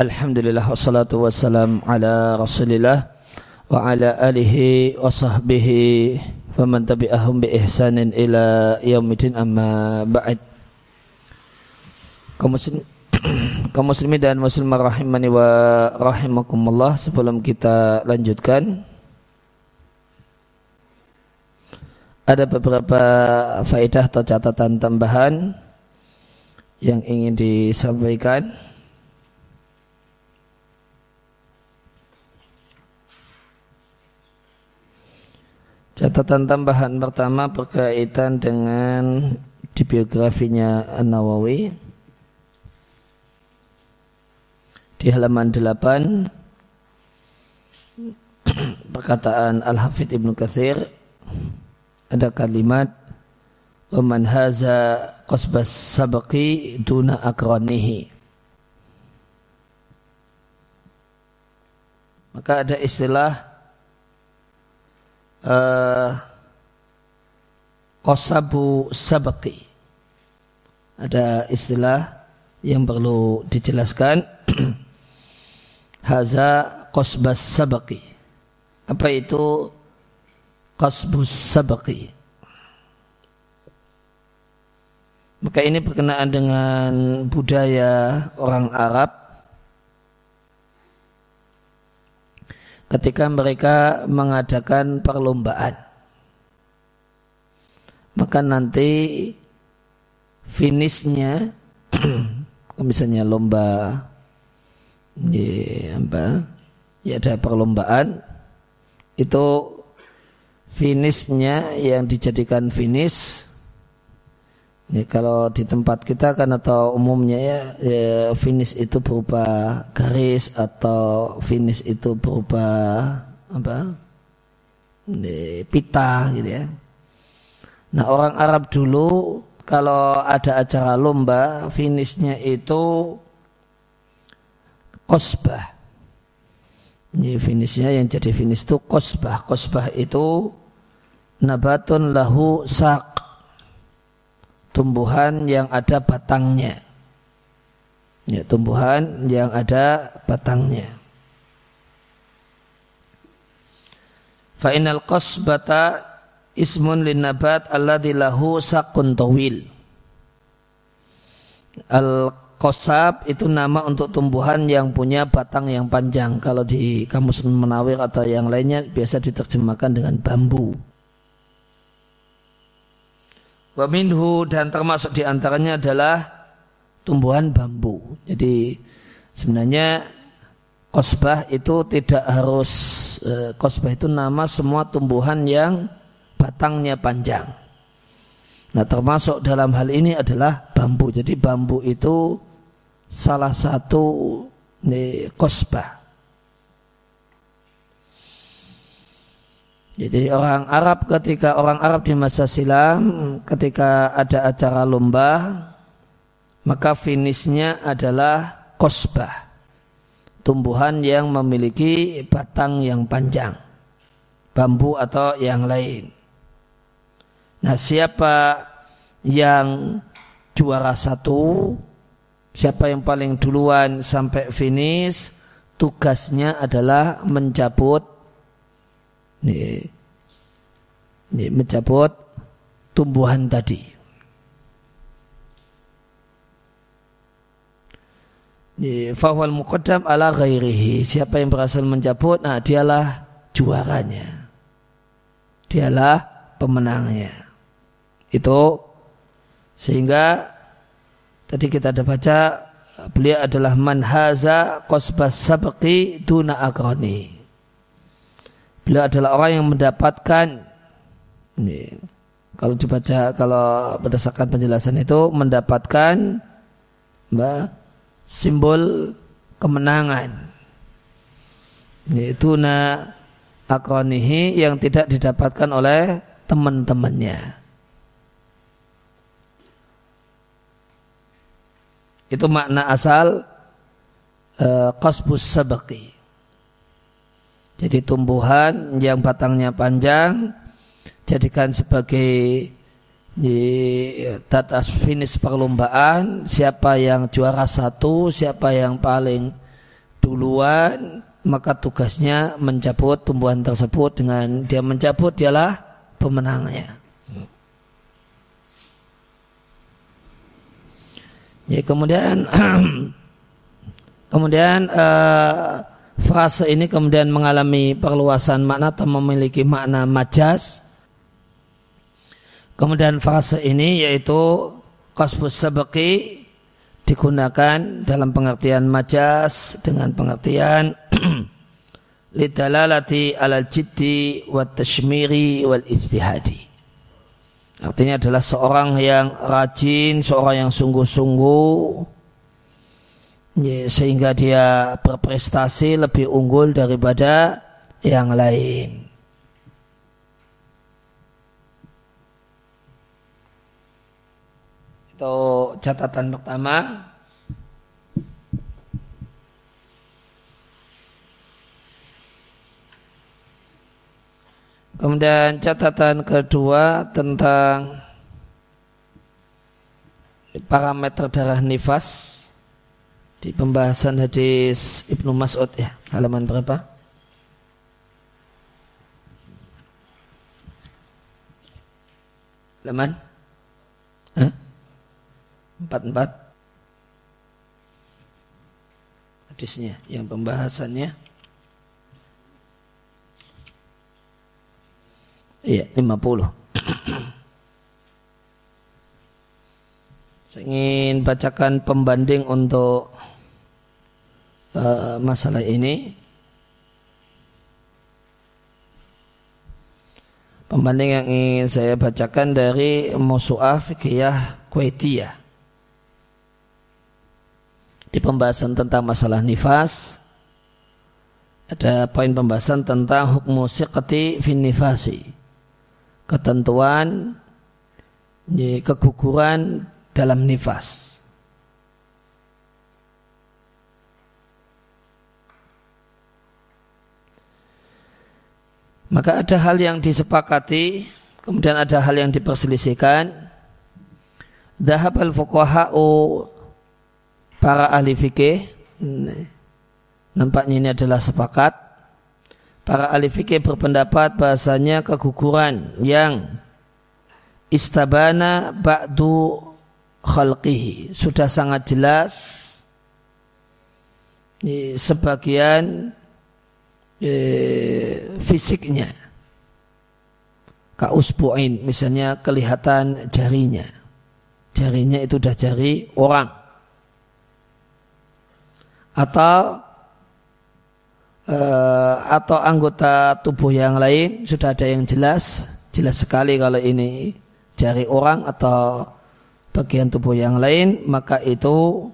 Alhamdulillah wassalatu wassalam ala rasulillah wa ala alihi wa sahbihi wa man tabi'ahum bi ihsanin ila yaumidin amma ba'd. Kaum muslim kaum muslimin dan muslimah rahimani wa rahimakumullah sebelum kita lanjutkan ada beberapa faedah atau catatan tambahan yang ingin disampaikan Catatan tambahan pertama berkaitan dengan di biografinya An-Nawawi. Di halaman 8 perkataan Al-Hafidh Ibnu Katsir ada kalimat man haza qasbas sabaqi duna akronihi maka ada istilah uh, kosabu sabaki. Ada istilah yang perlu dijelaskan. Haza kosbas sabaki. Apa itu kosbus sabaki? Maka ini berkenaan dengan budaya orang Arab ketika mereka mengadakan perlombaan. Maka nanti finishnya misalnya lomba ya, apa, ya ada perlombaan itu finishnya yang dijadikan finish Ya, kalau di tempat kita kan atau umumnya ya, ya finish itu berupa garis atau finish itu berupa apa? Ini, pita gitu ya. Nah orang Arab dulu kalau ada acara lomba finishnya itu kosbah. Ini finishnya yang jadi finish itu kosbah. Kosbah itu nabatun lahu sak tumbuhan yang ada batangnya. Ya, tumbuhan yang ada batangnya. Fa'inal qasbata ismun linnabat alladhi lahu saqun tawil. Al-qasab itu nama untuk tumbuhan yang punya batang yang panjang. Kalau di kamus menawir atau yang lainnya biasa diterjemahkan dengan bambu. Waminhu dan termasuk di antaranya adalah tumbuhan bambu. Jadi sebenarnya kosbah itu tidak harus eh, kosbah itu nama semua tumbuhan yang batangnya panjang. Nah termasuk dalam hal ini adalah bambu. Jadi bambu itu salah satu nih, kosbah. Jadi orang Arab ketika orang Arab di masa silam ketika ada acara lomba maka finishnya adalah kosbah tumbuhan yang memiliki batang yang panjang bambu atau yang lain. Nah siapa yang juara satu siapa yang paling duluan sampai finish tugasnya adalah mencabut ini, ini mencabut tumbuhan tadi. Fawal muqaddam ala ghairihi. Siapa yang berhasil mencabut, nah dialah juaranya. Dialah pemenangnya. Itu sehingga tadi kita ada baca beliau adalah manhaza qasbas sabqi duna akroni. Beliau adalah orang yang mendapatkan ini, kalau dibaca kalau berdasarkan penjelasan itu mendapatkan mbak, simbol kemenangan yaitu na akronihi yang tidak didapatkan oleh teman-temannya. Itu makna asal uh, qasbus sabaki. Jadi tumbuhan yang batangnya panjang jadikan sebagai atas finish perlombaan siapa yang juara satu siapa yang paling duluan maka tugasnya mencabut tumbuhan tersebut dengan dia mencabut dialah pemenangnya. Ya, kemudian kemudian uh, frase ini kemudian mengalami perluasan makna atau memiliki makna majas. Kemudian frase ini yaitu kasbus sabaki digunakan dalam pengertian majas dengan pengertian lidalalati alal jiddi wa tashmiri wal istihadi. Artinya adalah seorang yang rajin, seorang yang sungguh-sungguh, sehingga dia berprestasi lebih unggul daripada yang lain. Itu catatan pertama. Kemudian catatan kedua tentang parameter darah nifas di pembahasan hadis Ibnu Mas'ud ya, halaman berapa? Halaman? Empat empat. Hadisnya yang pembahasannya Iya, 50. Saya ingin bacakan pembanding untuk uh, masalah ini. Pembanding yang ingin saya bacakan dari Musu'ah Fikiyah Kuwaitiyah. Di pembahasan tentang masalah nifas, ada poin pembahasan tentang hukum siqati fin nifasi ketentuan keguguran dalam nifas. Maka ada hal yang disepakati, kemudian ada hal yang diperselisihkan. Dahab al-fuqaha'u para ahli fikih nampaknya ini adalah sepakat. Para ahli fikih berpendapat bahasanya keguguran yang istabana ba'du khalqihi. Sudah sangat jelas. Sebagian eh, fisiknya. Kausbu'in misalnya kelihatan jarinya. Jarinya itu sudah jari orang. Atau uh, atau anggota tubuh yang lain sudah ada yang jelas jelas sekali kalau ini jari orang atau bagian tubuh yang lain maka itu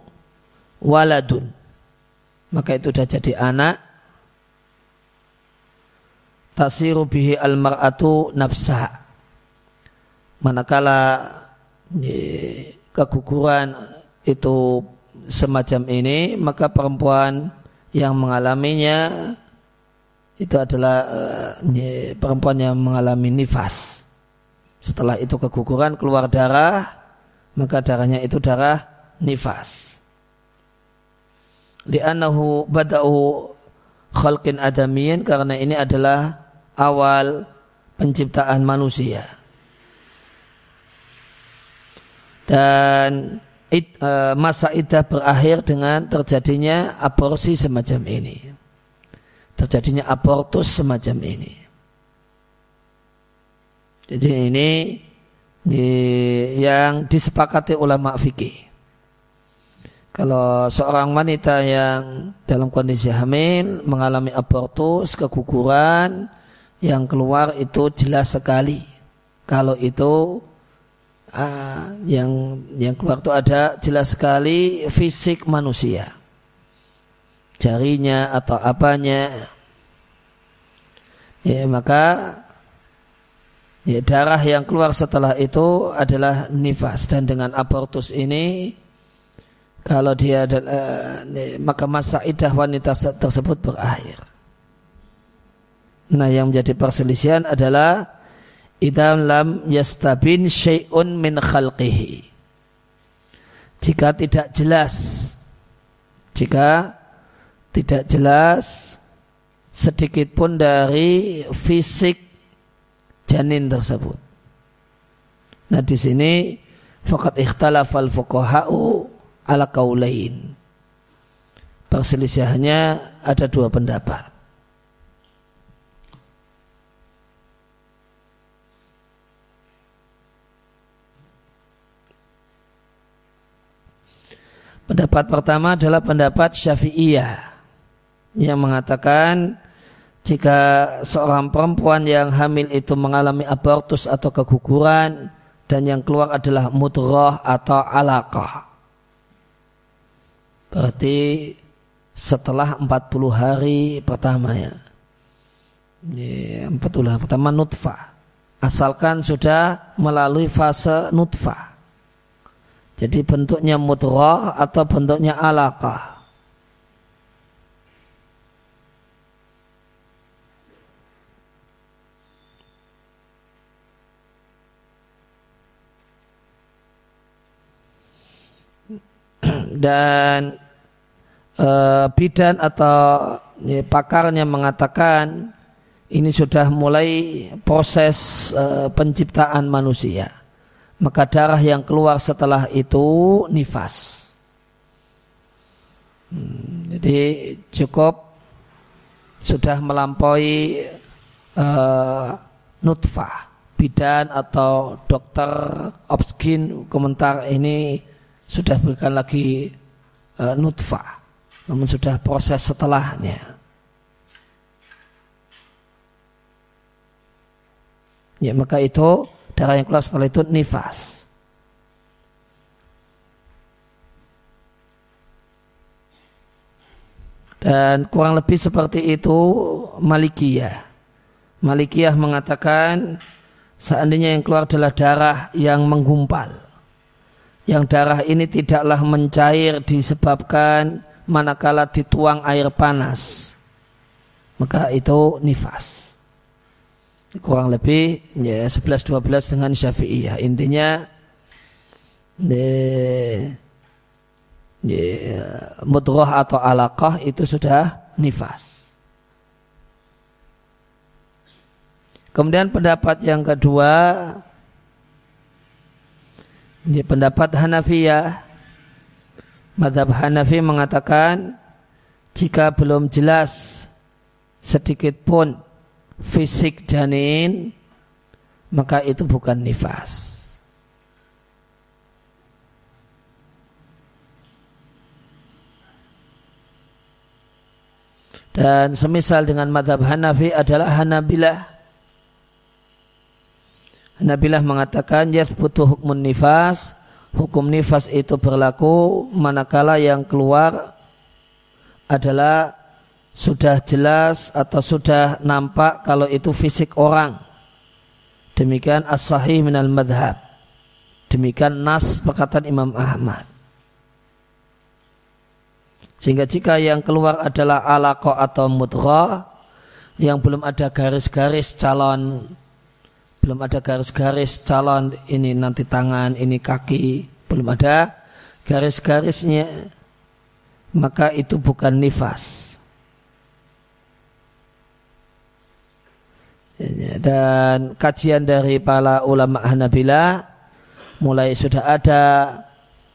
waladun. Maka itu sudah jadi anak tasiru bihi al mar'atu nafsah manakala keguguran itu semacam ini maka perempuan yang mengalaminya itu adalah uh, perempuan yang mengalami nifas. Setelah itu keguguran keluar darah, maka darahnya itu darah nifas. Li'annahu bada'u khalqin adamiyin karena ini adalah awal penciptaan manusia. Dan it, uh, masa idah berakhir dengan terjadinya aborsi semacam ini. Terjadinya abortus semacam ini. Jadi ini di, yang disepakati ulama fikih. Kalau seorang wanita yang dalam kondisi hamil mengalami abortus, keguguran, yang keluar itu jelas sekali. Kalau itu uh, yang yang keluar itu ada jelas sekali fisik manusia. Jarinya atau apanya. Ya maka ya darah yang keluar setelah itu adalah nifas. Dan dengan abortus ini kalau dia adalah uh, maka masa idah wanita tersebut berakhir nah yang menjadi perselisihan adalah idam lam yastabin syai'un min khalqihi jika tidak jelas jika tidak jelas sedikit pun dari fisik janin tersebut. Nah di sini fakat ikhtalafal fuqaha'u ala kaulain. Perselisihannya ada dua pendapat. Pendapat pertama adalah pendapat Syafi'iyah yang mengatakan jika seorang perempuan yang hamil itu mengalami abortus atau keguguran dan yang keluar adalah mudroh atau alaqah. Berarti setelah 40 hari pertama ya. 40 hari pertama nutfah. Asalkan sudah melalui fase nutfah. Jadi bentuknya mudroh atau bentuknya alaqah. dan e, bidan atau ya, pakarnya mengatakan ini sudah mulai proses e, penciptaan manusia. Maka darah yang keluar setelah itu nifas. Hmm, jadi cukup sudah melampaui uh, nutfah bidan atau dokter obskin komentar ini sudah bukan lagi uh, nutfah, namun sudah proses setelahnya. Ya maka itu darah yang keluar setelah itu nifas. Dan kurang lebih seperti itu Malikiyah. Malikiyah mengatakan seandainya yang keluar adalah darah yang menggumpal yang darah ini tidaklah mencair disebabkan manakala dituang air panas maka itu nifas kurang lebih ya 11 12 dengan Syafi'iyah intinya ya, ya, mudroh atau alaqah itu sudah nifas kemudian pendapat yang kedua ini pendapat Hanafiyah. Madhab Hanafi mengatakan jika belum jelas sedikit pun fisik janin maka itu bukan nifas. Dan semisal dengan madhab Hanafi adalah Hanabilah Nabilah mengatakan yathbutu hukmun nifas hukum nifas itu berlaku manakala yang keluar adalah sudah jelas atau sudah nampak kalau itu fisik orang. Demikian as-sahih minal madhab demikian nas perkataan Imam Ahmad. Sehingga jika yang keluar adalah alaqah atau mudghah yang belum ada garis-garis calon belum ada garis-garis calon ini nanti tangan ini kaki belum ada garis-garisnya maka itu bukan nifas dan kajian dari para ulama Hanabila mulai sudah ada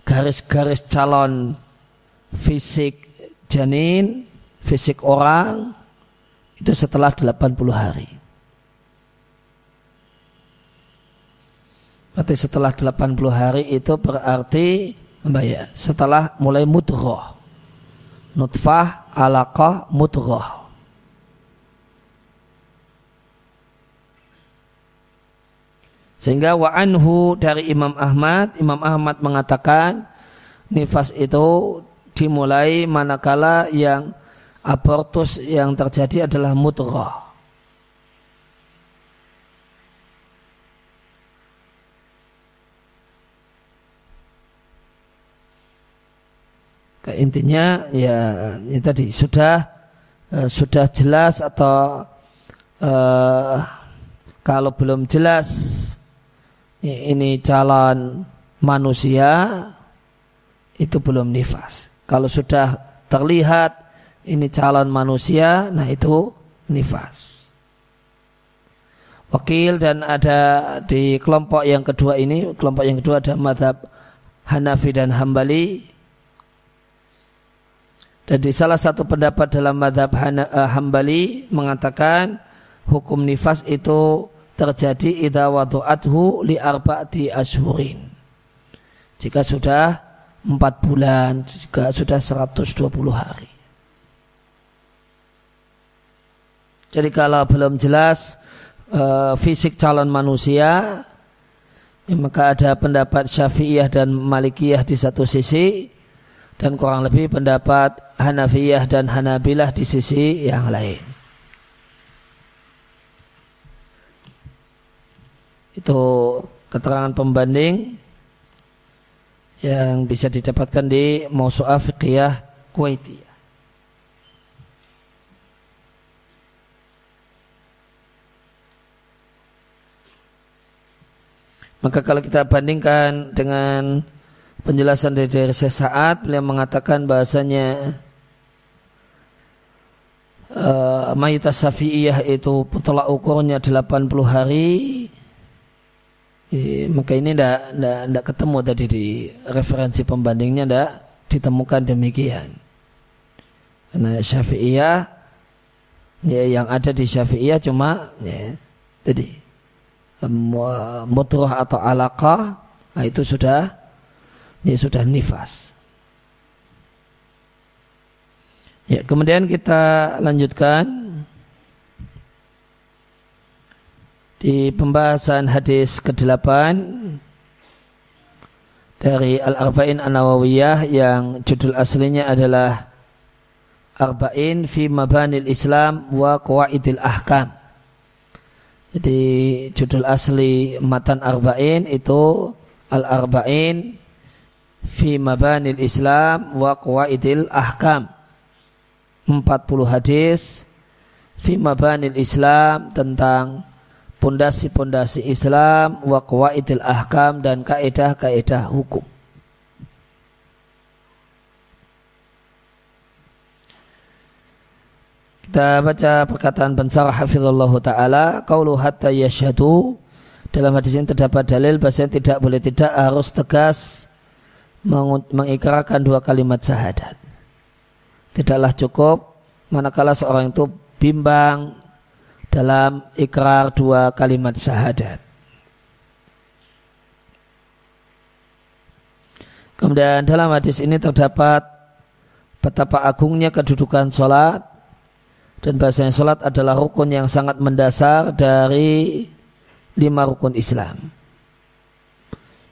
garis-garis calon fisik janin fisik orang itu setelah 80 hari Berarti setelah 80 hari itu berarti ya? setelah mulai mudroh. Nutfah, alaqah, mudroh. Sehingga wa anhu dari Imam Ahmad, Imam Ahmad mengatakan nifas itu dimulai manakala yang abortus yang terjadi adalah mudroh. Ke intinya ya ini tadi sudah uh, sudah jelas atau uh, kalau belum jelas ini calon manusia itu belum nifas. Kalau sudah terlihat ini calon manusia, nah itu nifas. Wakil dan ada di kelompok yang kedua ini, kelompok yang kedua ada madhab Hanafi dan Hambali. Dan di salah satu pendapat dalam madhab eh, Hambali mengatakan hukum nifas itu terjadi idha wadu'athu li arba'ati ashurin. Jika sudah empat bulan, jika sudah 120 hari. Jadi kalau belum jelas uh, fisik calon manusia, ya maka ada pendapat Syafi'iyah dan Malikiyah di satu sisi, dan kurang lebih pendapat Hanafiyah dan Hanabilah di sisi yang lain. Itu keterangan pembanding yang bisa didapatkan di Mausu'ah Fiqiyah Kuwaitiyah. Maka kalau kita bandingkan dengan penjelasan dari, dari sesaat, beliau mengatakan bahasanya uh, mayoritas syafi'iyah itu tolak ukurnya 80 hari, eh, maka ini tidak ketemu tadi di referensi pembandingnya tidak ditemukan demikian. Karena syafi'iyah ya, yang ada di syafi'iyah cuma ya, tadi mutruh atau alaqah nah itu sudah ya sudah nifas. Ya, kemudian kita lanjutkan di pembahasan hadis ke-8 dari Al-Arba'in An-Nawawiyah yang judul aslinya adalah Arba'in fi Mabanil Islam wa Qawaidil Ahkam. Jadi judul asli matan arba'in itu al-arba'in fi mabanil Islam wa qawaidil ahkam. 40 hadis fi mabanil Islam tentang pondasi-pondasi Islam wa qawaidil ahkam dan kaidah-kaidah hukum. Kita baca perkataan pensarah hafizallah ta'ala. Qaulu hatta yashadu. Dalam hadis ini terdapat dalil bahasanya tidak boleh tidak harus tegas mengikrarkan dua kalimat syahadat. Tidaklah cukup manakala seorang itu bimbang dalam ikrar dua kalimat syahadat. Kemudian dalam hadis ini terdapat betapa agungnya kedudukan sholat dan bahasanya sholat adalah rukun yang sangat mendasar dari lima rukun Islam.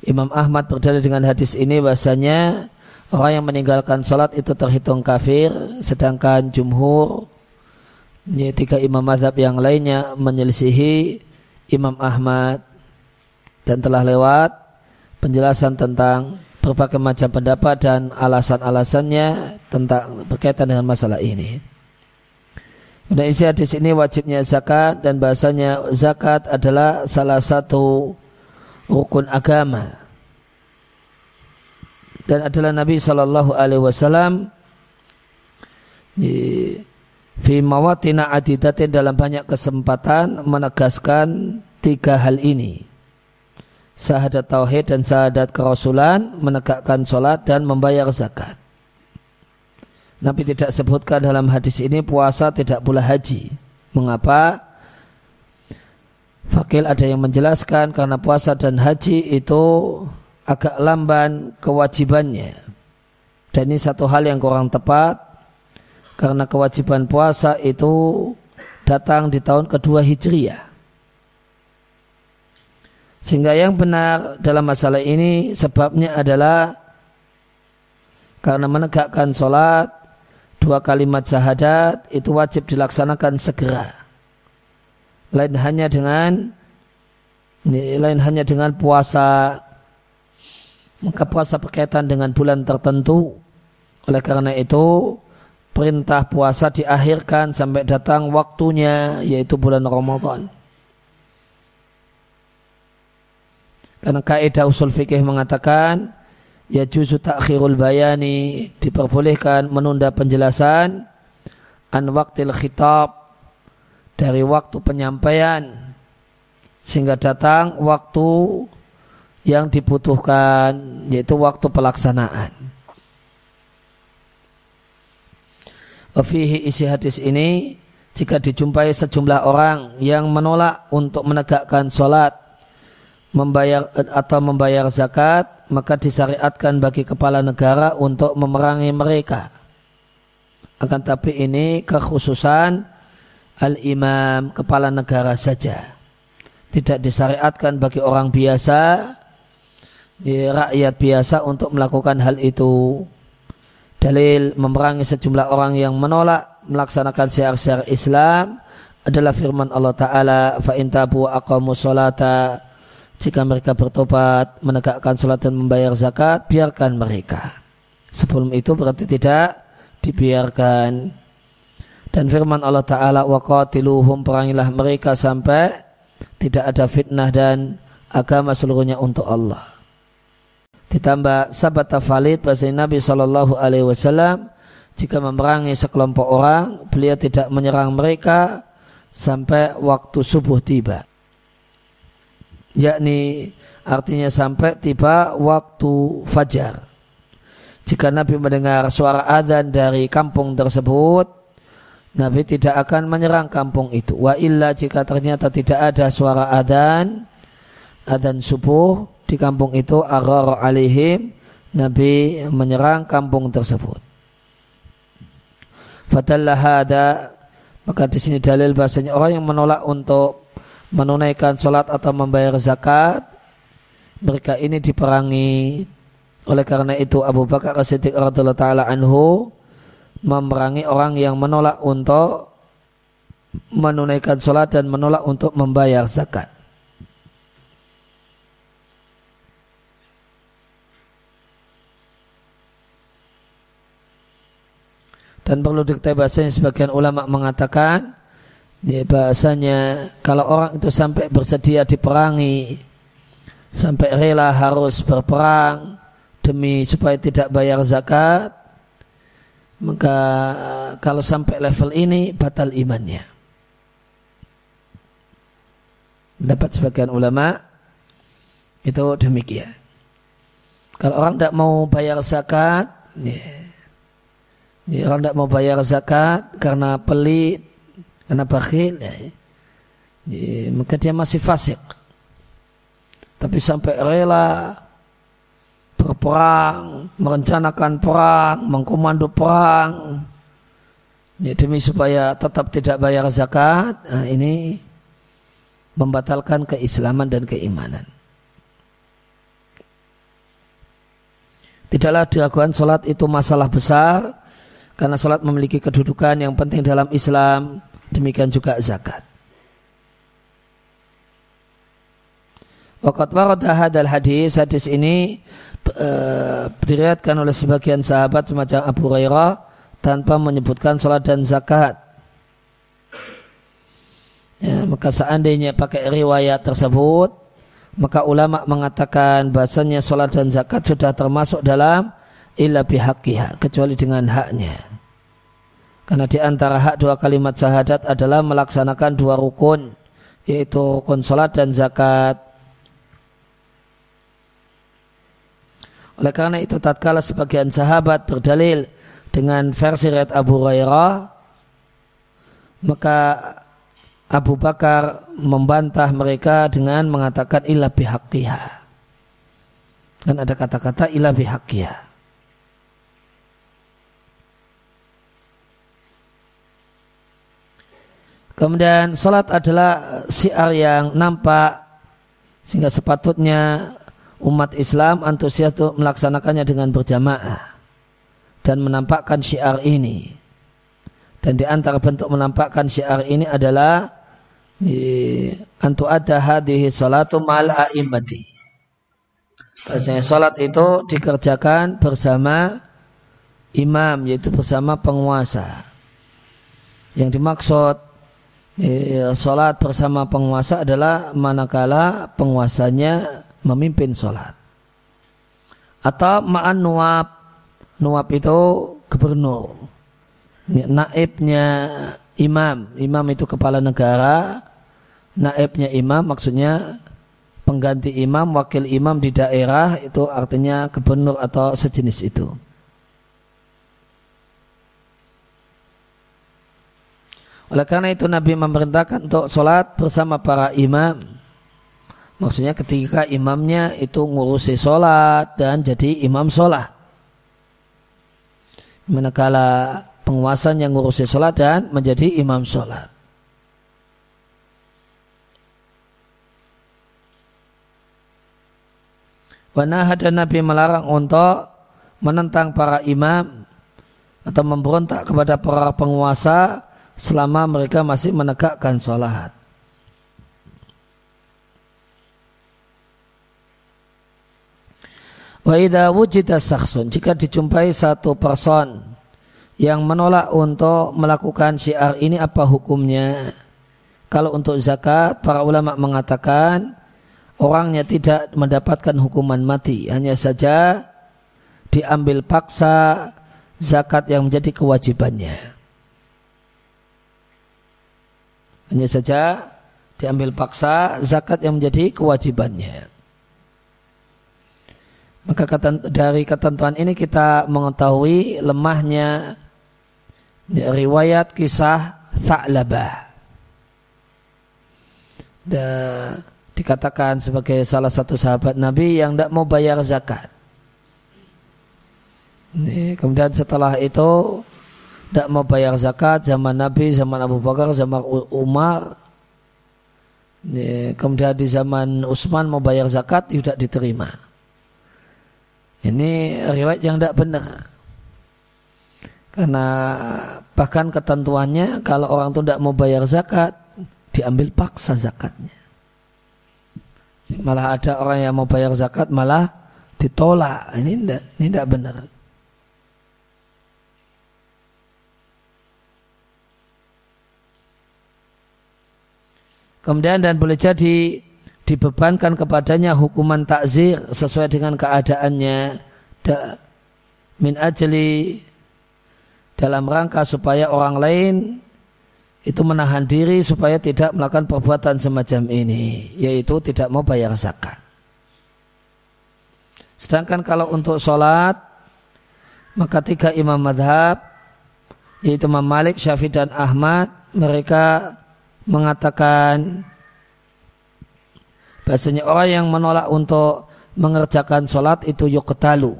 Imam Ahmad berdalil dengan hadis ini bahasanya orang yang meninggalkan sholat itu terhitung kafir, sedangkan jumhur ya, tiga imam mazhab yang lainnya menyelisihi Imam Ahmad dan telah lewat penjelasan tentang berbagai macam pendapat dan alasan-alasannya tentang berkaitan dengan masalah ini. Dan isi hadis ini wajibnya zakat dan bahasanya zakat adalah salah satu rukun agama. Dan adalah Nabi Shallallahu Alaihi Wasallam fi mawatina adidatin dalam banyak kesempatan menegaskan tiga hal ini. Sahadat tauhid dan sahadat kerasulan, menegakkan sholat dan membayar zakat. Nabi tidak sebutkan dalam hadis ini puasa tidak pula haji. Mengapa? Fakil ada yang menjelaskan karena puasa dan haji itu agak lamban kewajibannya. Dan ini satu hal yang kurang tepat karena kewajiban puasa itu datang di tahun kedua Hijriah. Sehingga yang benar dalam masalah ini sebabnya adalah karena menegakkan sholat dua kalimat syahadat itu wajib dilaksanakan segera. Lain hanya dengan lain hanya dengan puasa maka puasa berkaitan dengan bulan tertentu. Oleh karena itu perintah puasa diakhirkan sampai datang waktunya yaitu bulan Ramadan. Karena kaidah usul fikih mengatakan ya juzu takhirul bayani diperbolehkan menunda penjelasan an waktil khitab dari waktu penyampaian sehingga datang waktu yang dibutuhkan yaitu waktu pelaksanaan. Fihi isi hadis ini jika dijumpai sejumlah orang yang menolak untuk menegakkan sholat membayar atau membayar zakat maka disyariatkan bagi kepala negara untuk memerangi mereka. Akan tapi ini kekhususan al-imam kepala negara saja. Tidak disyariatkan bagi orang biasa rakyat biasa untuk melakukan hal itu dalil memerangi sejumlah orang yang menolak melaksanakan syiar-syiar Islam adalah firman Allah Ta'ala fa intabu aqamu salata jika mereka bertobat menegakkan salat dan membayar zakat biarkan mereka. Sebelum itu berarti tidak dibiarkan. Dan firman Allah Ta'ala wa qatiluhum perangilah mereka sampai tidak ada fitnah dan agama seluruhnya untuk Allah Ditambah sahabat valid bahasa Nabi Shallallahu Alaihi Wasallam jika memerangi sekelompok orang, beliau tidak menyerang mereka sampai waktu subuh tiba. Yakni artinya sampai tiba waktu fajar. Jika Nabi mendengar suara adzan dari kampung tersebut, Nabi tidak akan menyerang kampung itu. Wa illa jika ternyata tidak ada suara adzan, adzan subuh, di kampung itu agar alihim Nabi menyerang kampung tersebut. Fadallah hada maka di sini dalil bahasanya orang yang menolak untuk menunaikan sholat atau membayar zakat mereka ini diperangi oleh karena itu Abu Bakar As-Siddiq radhiyallahu taala anhu memerangi orang yang menolak untuk menunaikan sholat dan menolak untuk membayar zakat. Dan perlu diketahui bahasanya sebagian ulama mengatakan ya bahasanya kalau orang itu sampai bersedia diperangi sampai rela harus berperang demi supaya tidak bayar zakat maka kalau sampai level ini batal imannya. Dapat sebagian ulama itu demikian. Kalau orang tidak mau bayar zakat, ya, ya, orang tidak mau bayar zakat karena pelit, karena bakhil, ya, ya, maka dia masih fasik. Tapi sampai rela berperang, merencanakan perang, mengkomando perang, ya, demi supaya tetap tidak bayar zakat, nah, ini membatalkan keislaman dan keimanan. Tidaklah dilakukan sholat itu masalah besar karena sholat memiliki kedudukan yang penting dalam Islam, demikian juga zakat. Waqat warada hadal hadis, hadis ini uh, diriatkan oleh sebagian sahabat semacam Abu Hurairah tanpa menyebutkan sholat dan zakat. Ya, maka seandainya pakai riwayat tersebut, maka ulama mengatakan bahasanya sholat dan zakat sudah termasuk dalam illa bihaqiha, kecuali dengan haknya. Karena di antara hak dua kalimat syahadat adalah melaksanakan dua rukun, yaitu rukun salat dan zakat. Oleh karena itu tatkala sebagian sahabat berdalil dengan versi red Abu Hurairah, maka Abu Bakar membantah mereka dengan mengatakan ilah bihaqqiha. Dan ada kata-kata ilah bihaqqiha. Kemudian salat adalah siar yang nampak sehingga sepatutnya umat Islam antusias untuk melaksanakannya dengan berjamaah dan menampakkan syiar ini. Dan di antara bentuk menampakkan syiar ini adalah antu ada hadhihi salatu mal a'immati. Bahasanya salat itu dikerjakan bersama imam yaitu bersama penguasa. Yang dimaksud sholat bersama penguasa adalah manakala penguasanya memimpin sholat. Atau ma'an nuap. Nuap itu gubernur. naibnya imam. Imam itu kepala negara, naibnya imam maksudnya pengganti imam, wakil imam di daerah itu artinya gubernur atau sejenis itu. Oleh karena itu Nabi memerintahkan untuk sholat bersama para imam. Maksudnya ketika imamnya itu ngurusi sholat dan jadi imam sholat. Manakala penguasanya ngurusi sholat dan menjadi imam sholat. Wanah dan Nabi melarang untuk menentang para imam atau memberontak kepada para penguasa selama mereka masih menegakkan sholat. Wa wujida jika dijumpai satu person yang menolak untuk melakukan syiar ini apa hukumnya? Kalau untuk zakat, para ulama mengatakan orangnya tidak mendapatkan hukuman mati. Hanya saja diambil paksa zakat yang menjadi kewajibannya. Hanya saja diambil paksa zakat yang menjadi kewajibannya. Maka dari ketentuan ini kita mengetahui lemahnya riwayat kisah Tha'labah. Dikatakan sebagai salah satu sahabat Nabi yang tidak mau bayar zakat. Kemudian setelah itu tidak mau bayar zakat zaman Nabi, zaman Abu Bakar, zaman Umar. Kemudian di zaman Utsman mau bayar zakat tidak diterima. Ini riwayat yang tidak benar. Karena bahkan ketentuannya kalau orang itu tidak mau bayar zakat, diambil paksa zakatnya. Malah ada orang yang mau bayar zakat malah ditolak. Ini tidak, ini tidak benar. Kemudian dan boleh jadi dibebankan kepadanya hukuman takzir sesuai dengan keadaannya da, min ajli dalam rangka supaya orang lain itu menahan diri supaya tidak melakukan perbuatan semacam ini yaitu tidak mau bayar zakat. Sedangkan kalau untuk sholat maka tiga imam madhab yaitu Imam Malik, Syafi'i dan Ahmad mereka mengatakan bahasanya orang yang menolak untuk mengerjakan sholat itu yuktalu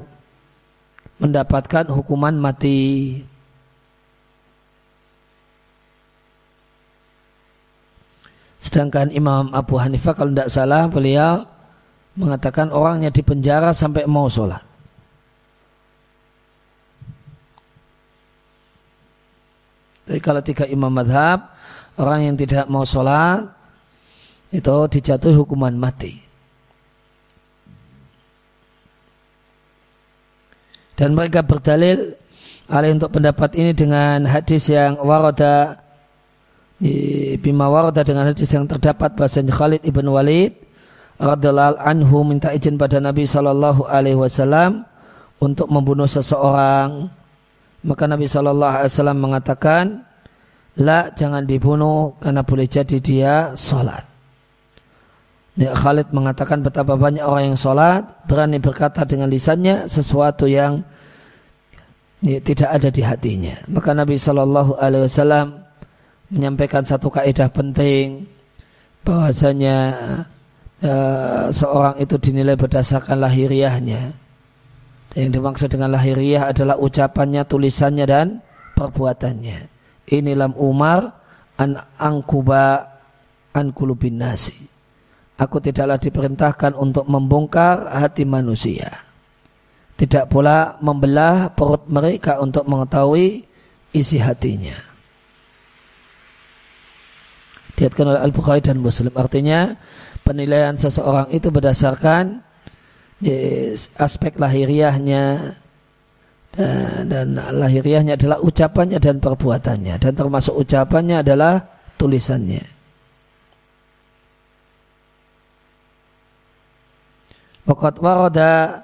mendapatkan hukuman mati. Sedangkan Imam Abu Hanifah kalau tidak salah beliau mengatakan orangnya di penjara sampai mau sholat Jadi kalau tiga imam madhab orang yang tidak mau sholat itu dijatuhi hukuman mati. Dan mereka berdalil alih untuk pendapat ini dengan hadis yang warada bima warada dengan hadis yang terdapat bahasanya Khalid ibn Walid radhiallahu anhu minta izin pada Nabi Shallallahu alaihi wasallam untuk membunuh seseorang maka Nabi Shallallahu alaihi wasallam mengatakan La jangan dibunuh karena boleh jadi dia sholat. Ya, Khalid mengatakan betapa banyak orang yang sholat berani berkata dengan lisannya sesuatu yang ya, tidak ada di hatinya. Maka Nabi Shallallahu Alaihi Wasallam menyampaikan satu kaidah penting bahwasanya uh, seorang itu dinilai berdasarkan lahiriahnya. Yang dimaksud dengan lahiriah adalah ucapannya, tulisannya dan perbuatannya ini lam Umar an angkuba an kulubin nasi. Aku tidaklah diperintahkan untuk membongkar hati manusia. Tidak pula membelah perut mereka untuk mengetahui isi hatinya. Diatkan oleh Al-Bukhari dan Muslim. Artinya penilaian seseorang itu berdasarkan aspek lahiriahnya, dan, dan lahiriahnya adalah ucapannya dan perbuatannya dan termasuk ucapannya adalah tulisannya. Wakat waroda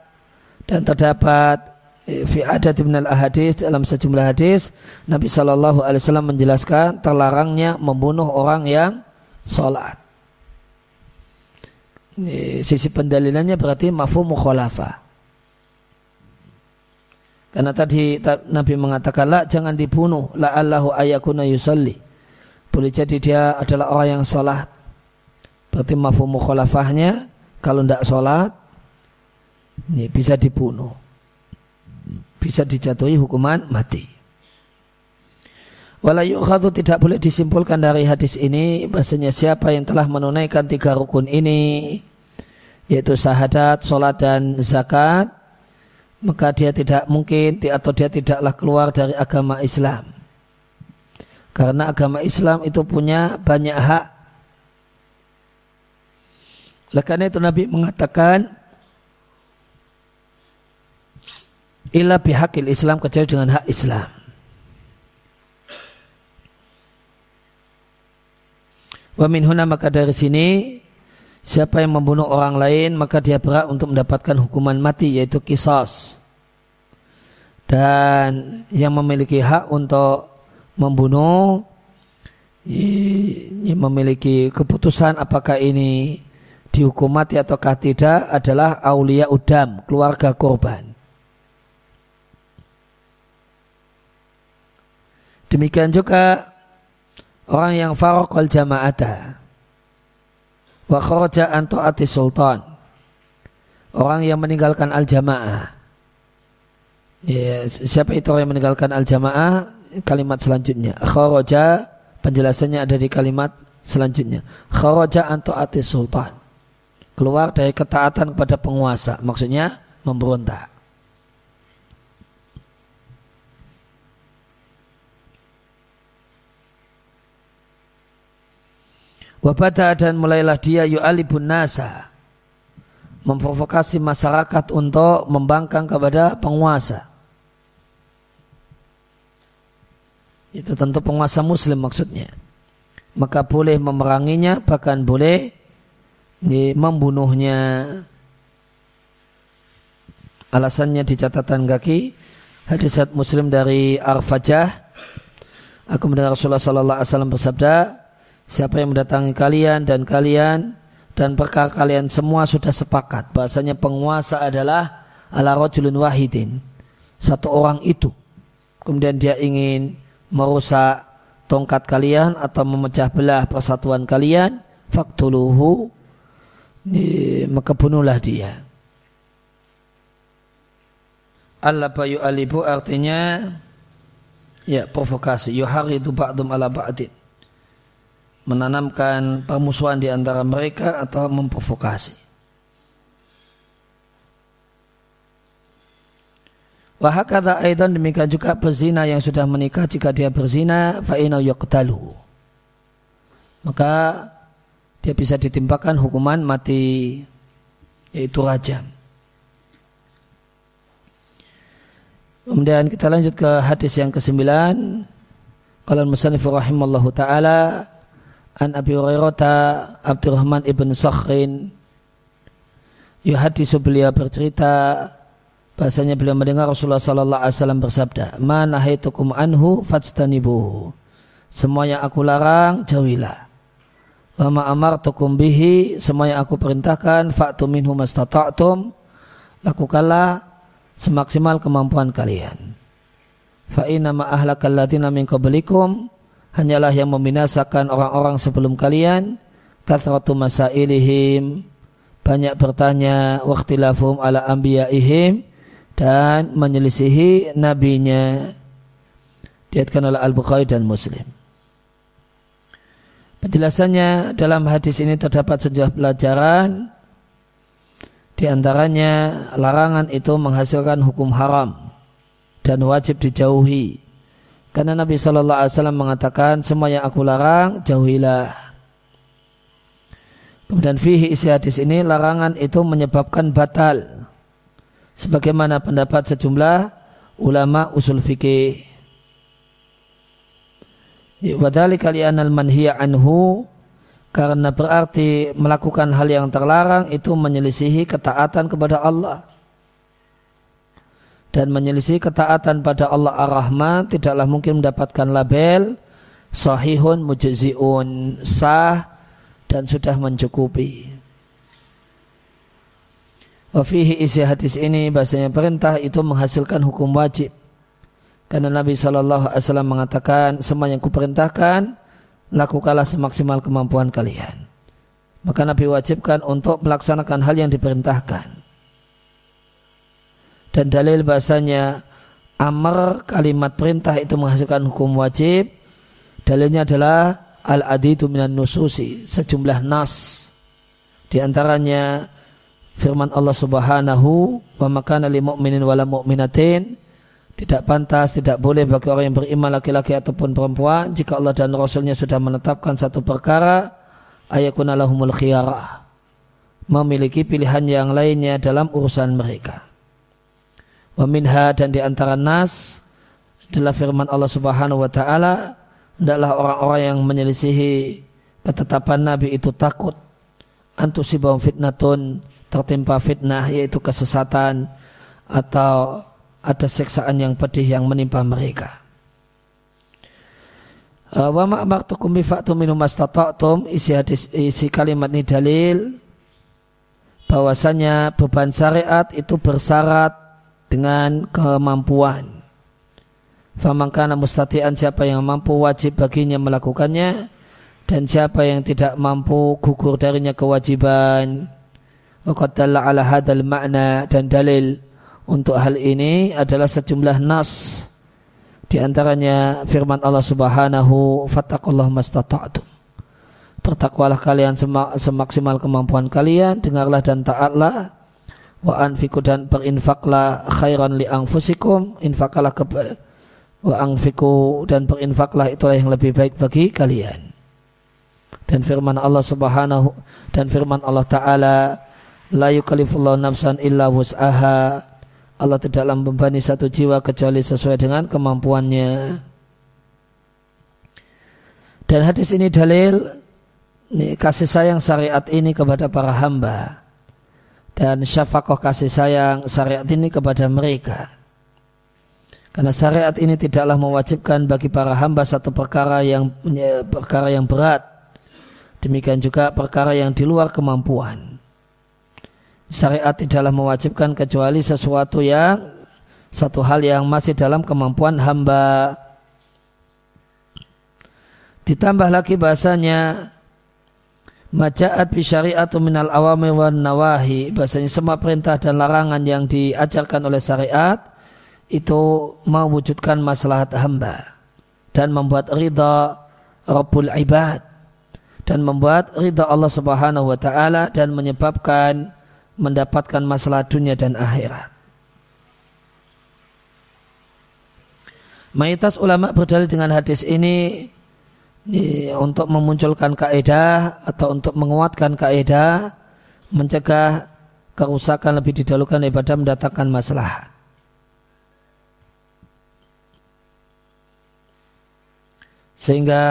dan terdapat fi adat al ahadis dalam sejumlah hadis Nabi Shallallahu Alaihi Wasallam menjelaskan terlarangnya membunuh orang yang sholat. Sisi pendalilannya berarti mafhum mukhalafah. Karena tadi Nabi mengatakan la jangan dibunuh la allahu ayakuna yusalli. Boleh jadi dia adalah orang yang sholat. Berarti mafhum mukhalafahnya kalau tidak sholat ini bisa dibunuh. Bisa dijatuhi hukuman mati. Walayukhadu tidak boleh disimpulkan dari hadis ini bahasanya siapa yang telah menunaikan tiga rukun ini yaitu syahadat, sholat dan zakat maka dia tidak mungkin atau dia tidaklah keluar dari agama Islam. Karena agama Islam itu punya banyak hak. Oleh karena itu Nabi mengatakan illa bihaqil Islam kecuali dengan hak Islam. Wa min huna maka dari sini Siapa yang membunuh orang lain maka dia berhak untuk mendapatkan hukuman mati yaitu kisos. Dan yang memiliki hak untuk membunuh yang memiliki keputusan apakah ini dihukum mati ataukah tidak adalah aulia udam, keluarga korban. Demikian juga orang yang farokal jama'ata wa kharaja an taati sultan. Orang yang meninggalkan al jamaah ya, siapa itu orang yang meninggalkan al jamaah kalimat selanjutnya. Kharaja penjelasannya ada di kalimat selanjutnya. Kharaja an taati sultan. Keluar dari ketaatan kepada penguasa. Maksudnya memberontak Wabada dan mulailah dia yu'alibun nasa. Memprovokasi masyarakat untuk membangkang kepada penguasa. Itu tentu penguasa muslim maksudnya. Maka boleh memeranginya, bahkan boleh membunuhnya. Alasannya di catatan kaki hadisat muslim dari Ar-Fajah. Aku mendengar Rasulullah Sallallahu Alaihi Wasallam bersabda, Siapa yang mendatangi kalian dan kalian dan perkara kalian semua sudah sepakat. Bahasanya penguasa adalah ala rajulun wahidin. Satu orang itu. Kemudian dia ingin merusak tongkat kalian atau memecah belah persatuan kalian. Faktuluhu. Maka bunuhlah dia. Allah bayu alibu artinya ya provokasi. Yuharidu ba'dum ala ba'din menanamkan permusuhan di antara mereka atau memprovokasi. Wahakata aidan demikian juga berzina yang sudah menikah jika dia berzina fa'ina yuqtalu. Maka dia bisa ditimpakan hukuman mati yaitu rajam. Kemudian kita lanjut ke hadis yang kesembilan. Kalau Musannif rahimallahu taala An Abi Hurairah Abdurrahman ibn Sakhrin Yuhadisu beliau bercerita bahasanya beliau mendengar Rasulullah sallallahu alaihi wasallam bersabda, "Ma nahaitukum anhu fajtanibuhu." Semua yang aku larang jauhilah. Wa ma amartukum bihi, semua yang aku perintahkan fa'tu minhu mastata'tum. Lakukanlah semaksimal kemampuan kalian. Fa inna ma ahlakal ladina min qablikum hanyalah yang membinasakan orang-orang sebelum kalian. Kathratu masailihim. Banyak bertanya waktilafum ala anbiyaihim? Dan menyelisihi nabinya. Diatkan oleh Al-Bukhari dan Muslim. Penjelasannya dalam hadis ini terdapat sejumlah pelajaran. Di antaranya larangan itu menghasilkan hukum haram dan wajib dijauhi karena Nabi Shallallahu Alaihi Wasallam mengatakan semua yang aku larang jauhilah. Kemudian fihi isi hadis ini larangan itu menyebabkan batal. Sebagaimana pendapat sejumlah ulama usul fikih. Wadali kalian al manhiya anhu karena berarti melakukan hal yang terlarang itu menyelisihi ketaatan kepada Allah dan menyelisih ketaatan pada Allah Ar-Rahman tidaklah mungkin mendapatkan label sahihun mujziun sah dan sudah mencukupi. Wafihi isi hadis ini bahasanya perintah itu menghasilkan hukum wajib. Karena Nabi Shallallahu Alaihi Wasallam mengatakan semua yang kuperintahkan lakukanlah semaksimal kemampuan kalian. Maka Nabi wajibkan untuk melaksanakan hal yang diperintahkan dan dalil bahasanya amar kalimat perintah itu menghasilkan hukum wajib. Dalilnya adalah al-adidu minan nususi sejumlah nas. Di antaranya firman Allah Subhanahu wa makana lil mu'minin wala mu'minatin. Tidak pantas, tidak boleh bagi orang yang beriman laki-laki ataupun perempuan jika Allah dan Rasulnya sudah menetapkan satu perkara ayakuna lahumul khiyarah. Memiliki pilihan yang lainnya dalam urusan mereka. Waminha dan di antara nas adalah firman Allah Subhanahu wa taala adalah orang-orang yang menyelisihi ketetapan Nabi itu takut antusibahum fitnatun tertimpa fitnah yaitu kesesatan atau ada siksaan yang pedih yang menimpa mereka. Uh, wa ma amartukum bi fa'tum minum mastata'tum isi hadis isi kalimat ini dalil bahwasanya beban syariat itu bersyarat dengan kemampuan. Famangkana mustati'an siapa yang mampu wajib baginya melakukannya dan siapa yang tidak mampu gugur darinya kewajiban. Waqad ala hadal makna dan dalil untuk hal ini adalah sejumlah nas di antaranya firman Allah Subhanahu fattaqullaha mastata'tum. Bertakwalah kalian semaksimal kemampuan kalian, dengarlah dan taatlah wa anfiku dan berinfaklah khairan li anfusikum infakalah ke wa anfiku dan berinfaklah itulah yang lebih baik bagi kalian. Dan firman Allah Subhanahu dan firman Allah taala la yukallifullahu nafsan illa wus'aha. Allah tidaklah membebani satu jiwa kecuali sesuai dengan kemampuannya. Dan hadis ini dalil kasih sayang syariat ini kepada para hamba dan syafakoh kasih sayang syariat ini kepada mereka. Karena syariat ini tidaklah mewajibkan bagi para hamba satu perkara yang perkara yang berat. Demikian juga perkara yang di luar kemampuan. Syariat tidaklah mewajibkan kecuali sesuatu yang satu hal yang masih dalam kemampuan hamba. Ditambah lagi bahasanya Maja'at bi syari'atu minal awami wa nawahi. Bahasanya semua perintah dan larangan yang diajarkan oleh syariat itu mewujudkan maslahat hamba dan membuat ridha Rabbul ibad dan membuat ridha Allah Subhanahu wa taala dan menyebabkan mendapatkan masalah dunia dan akhirat. Mayoritas ulama berdalil dengan hadis ini untuk memunculkan kaidah atau untuk menguatkan kaidah mencegah kerusakan lebih didahulukan daripada mendatangkan masalah. Sehingga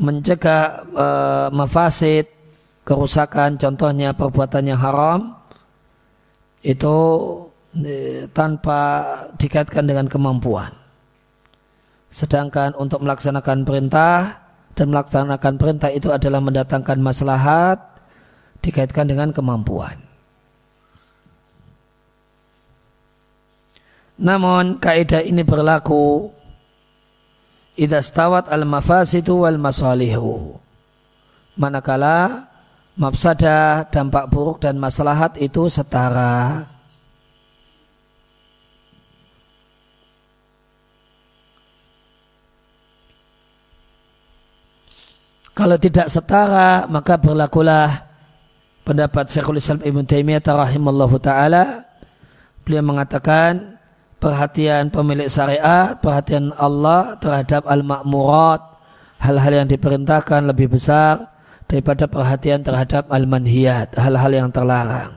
mencegah e, mafasid kerusakan contohnya perbuatan yang haram itu e, tanpa dikaitkan dengan kemampuan. Sedangkan untuk melaksanakan perintah dan melaksanakan perintah itu adalah mendatangkan maslahat dikaitkan dengan kemampuan. Namun kaidah ini berlaku idza stawat al mafasidu wal masalihu. Manakala mafsadah, dampak buruk dan maslahat itu setara. Kalau tidak setara maka berlakulah pendapat Syekhul Islam Ibn Taimiyah rahimallahu taala beliau mengatakan perhatian pemilik syariat, perhatian Allah terhadap al-ma'murat, hal-hal yang diperintahkan lebih besar daripada perhatian terhadap al-manhiyat, hal-hal yang terlarang.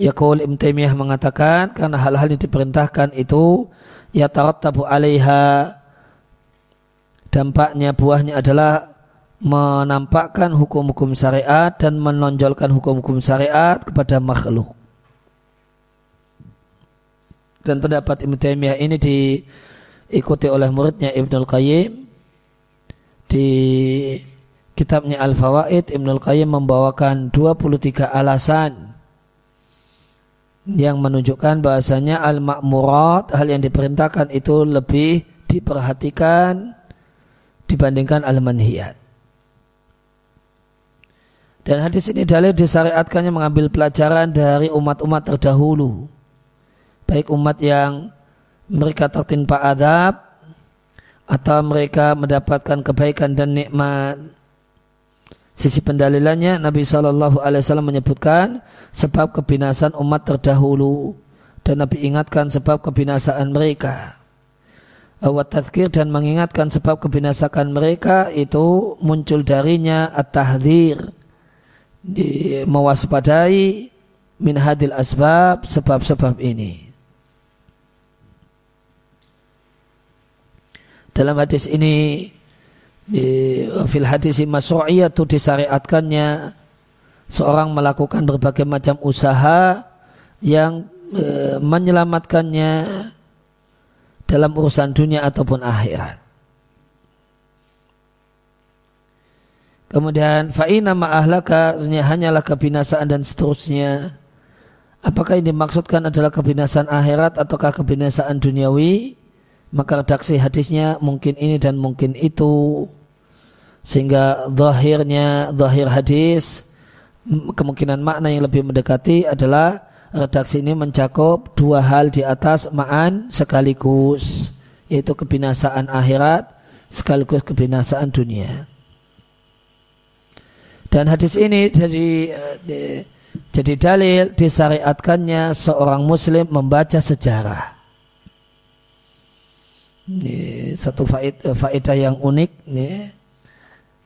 Yaqul Ibn Taimiyah mengatakan karena hal-hal yang diperintahkan itu ya tarattabu alaiha dampaknya buahnya adalah menampakkan hukum-hukum syariat dan menonjolkan hukum-hukum syariat kepada makhluk. dan pendapat Ibnu Taimiyah ini diikuti oleh muridnya Ibnu Qayyim di kitabnya Al-Fawaid Ibnu Qayyim membawakan 23 alasan yang menunjukkan bahasanya al-ma'murat hal yang diperintahkan itu lebih diperhatikan dibandingkan al-manhiyat. Dan hadis ini dalil disyariatkannya mengambil pelajaran dari umat-umat terdahulu. Baik umat yang mereka tertimpa adab atau mereka mendapatkan kebaikan dan nikmat. Sisi pendalilannya Nabi Wasallam menyebutkan sebab kebinasan umat terdahulu dan Nabi ingatkan sebab kebinasaan mereka. Awat tazkir dan mengingatkan sebab kebinasakan mereka itu muncul darinya at-tahdzir di, mewaspadai min hadil asbab sebab-sebab ini. Dalam hadis ini di fil hadis masru'iyatu disyariatkannya seorang melakukan berbagai macam usaha yang e, menyelamatkannya dalam urusan dunia ataupun akhirat. Kemudian fa'ina ma'ahlaka hanyalah kebinasaan dan seterusnya. Apakah ini dimaksudkan adalah kebinasaan akhirat ataukah kebinasaan duniawi? Maka redaksi hadisnya mungkin ini dan mungkin itu. Sehingga zahirnya, zahir hadis, kemungkinan makna yang lebih mendekati adalah redaksi ini mencakup dua hal di atas ma'an sekaligus. Yaitu kebinasaan akhirat sekaligus kebinasaan dunia. Dan hadis ini jadi eh, jadi dalil disyariatkannya seorang muslim membaca sejarah. Ini satu faedah yang unik ini,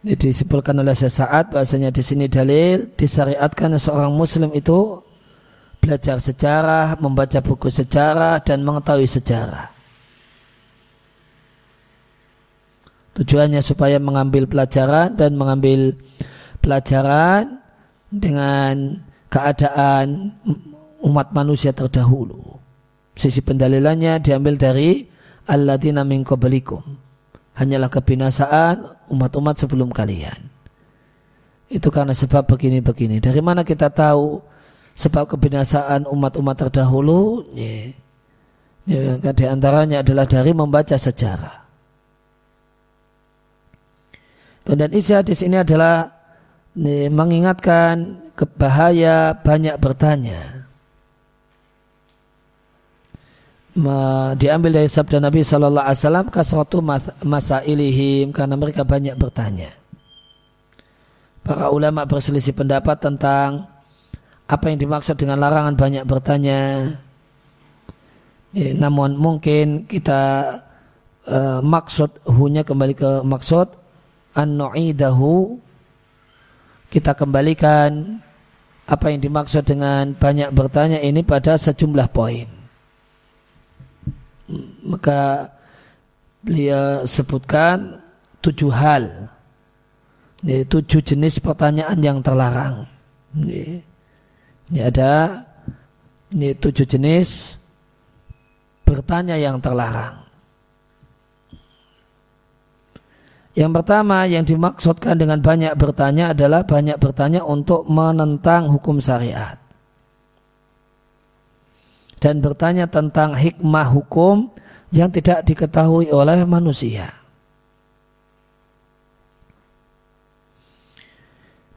disebutkan oleh sesaat bahasanya di sini dalil disyariatkan seorang muslim itu belajar sejarah, membaca buku sejarah dan mengetahui sejarah. Tujuannya supaya mengambil pelajaran dan mengambil pelajaran dengan keadaan umat manusia terdahulu. Sisi pendalilannya diambil dari alladzina min qablikum. Hanyalah kebinasaan umat-umat sebelum kalian. Itu karena sebab begini-begini. Dari mana kita tahu sebab kebinasaan umat-umat terdahulu? Ya, ya, di antaranya adalah dari membaca sejarah. Dan isi hadis ini adalah mengingatkan kebahaya banyak bertanya. diambil dari sabda Nabi Shallallahu Alaihi Wasallam kasratu masa ilihim karena mereka banyak bertanya. Para ulama berselisih pendapat tentang apa yang dimaksud dengan larangan banyak bertanya. Ya, namun mungkin kita uh, maksud hunya kembali ke maksud an-nu'idahu kita kembalikan apa yang dimaksud dengan banyak bertanya ini pada sejumlah poin. Maka beliau sebutkan tujuh hal. Tujuh jenis pertanyaan yang terlarang. Ini, ada ini tujuh jenis bertanya yang terlarang. Yang pertama yang dimaksudkan dengan banyak bertanya adalah banyak bertanya untuk menentang hukum syariat. Dan bertanya tentang hikmah hukum yang tidak diketahui oleh manusia.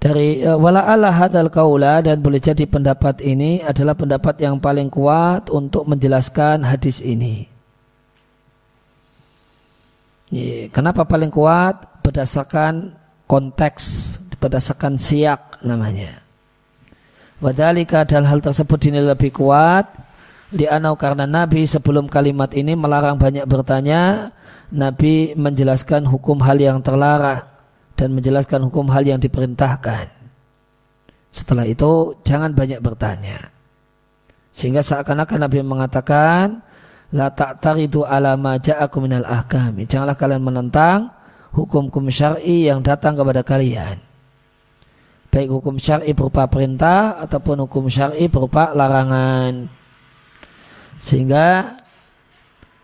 Dari uh, wala Allah hadal kaula dan boleh jadi pendapat ini adalah pendapat yang paling kuat untuk menjelaskan hadis ini. Kenapa paling kuat? Berdasarkan konteks, berdasarkan siak namanya. Wadalika dan hal tersebut ini lebih kuat dianau karena Nabi sebelum kalimat ini melarang banyak bertanya Nabi menjelaskan hukum hal yang terlarang dan menjelaskan hukum hal yang diperintahkan setelah itu jangan banyak bertanya sehingga seakan-akan Nabi mengatakan la ta'taridu ala ma ja'akum minal ahkami. Janganlah kalian menentang hukum-hukum syar'i yang datang kepada kalian. Baik hukum syar'i berupa perintah ataupun hukum syar'i berupa larangan. Sehingga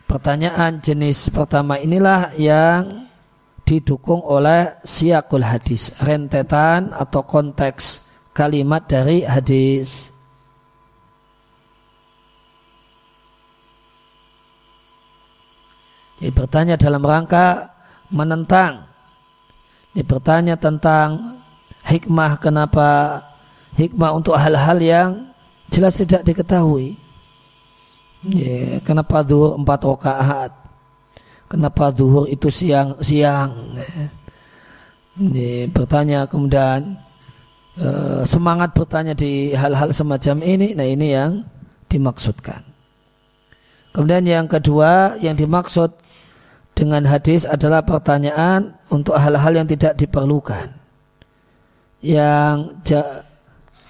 pertanyaan jenis pertama inilah yang didukung oleh siakul hadis, rentetan atau konteks kalimat dari hadis. Jadi bertanya dalam rangka menentang. Dia bertanya tentang hikmah kenapa hikmah untuk hal-hal yang jelas tidak diketahui. Ya, kenapa duhur empat rakaat? Kenapa duhur itu siang-siang? Ya, bertanya kemudian e, semangat bertanya di hal-hal semacam ini. Nah ini yang dimaksudkan. Kemudian yang kedua yang dimaksud dengan hadis adalah pertanyaan untuk hal-hal yang tidak diperlukan. Yang ja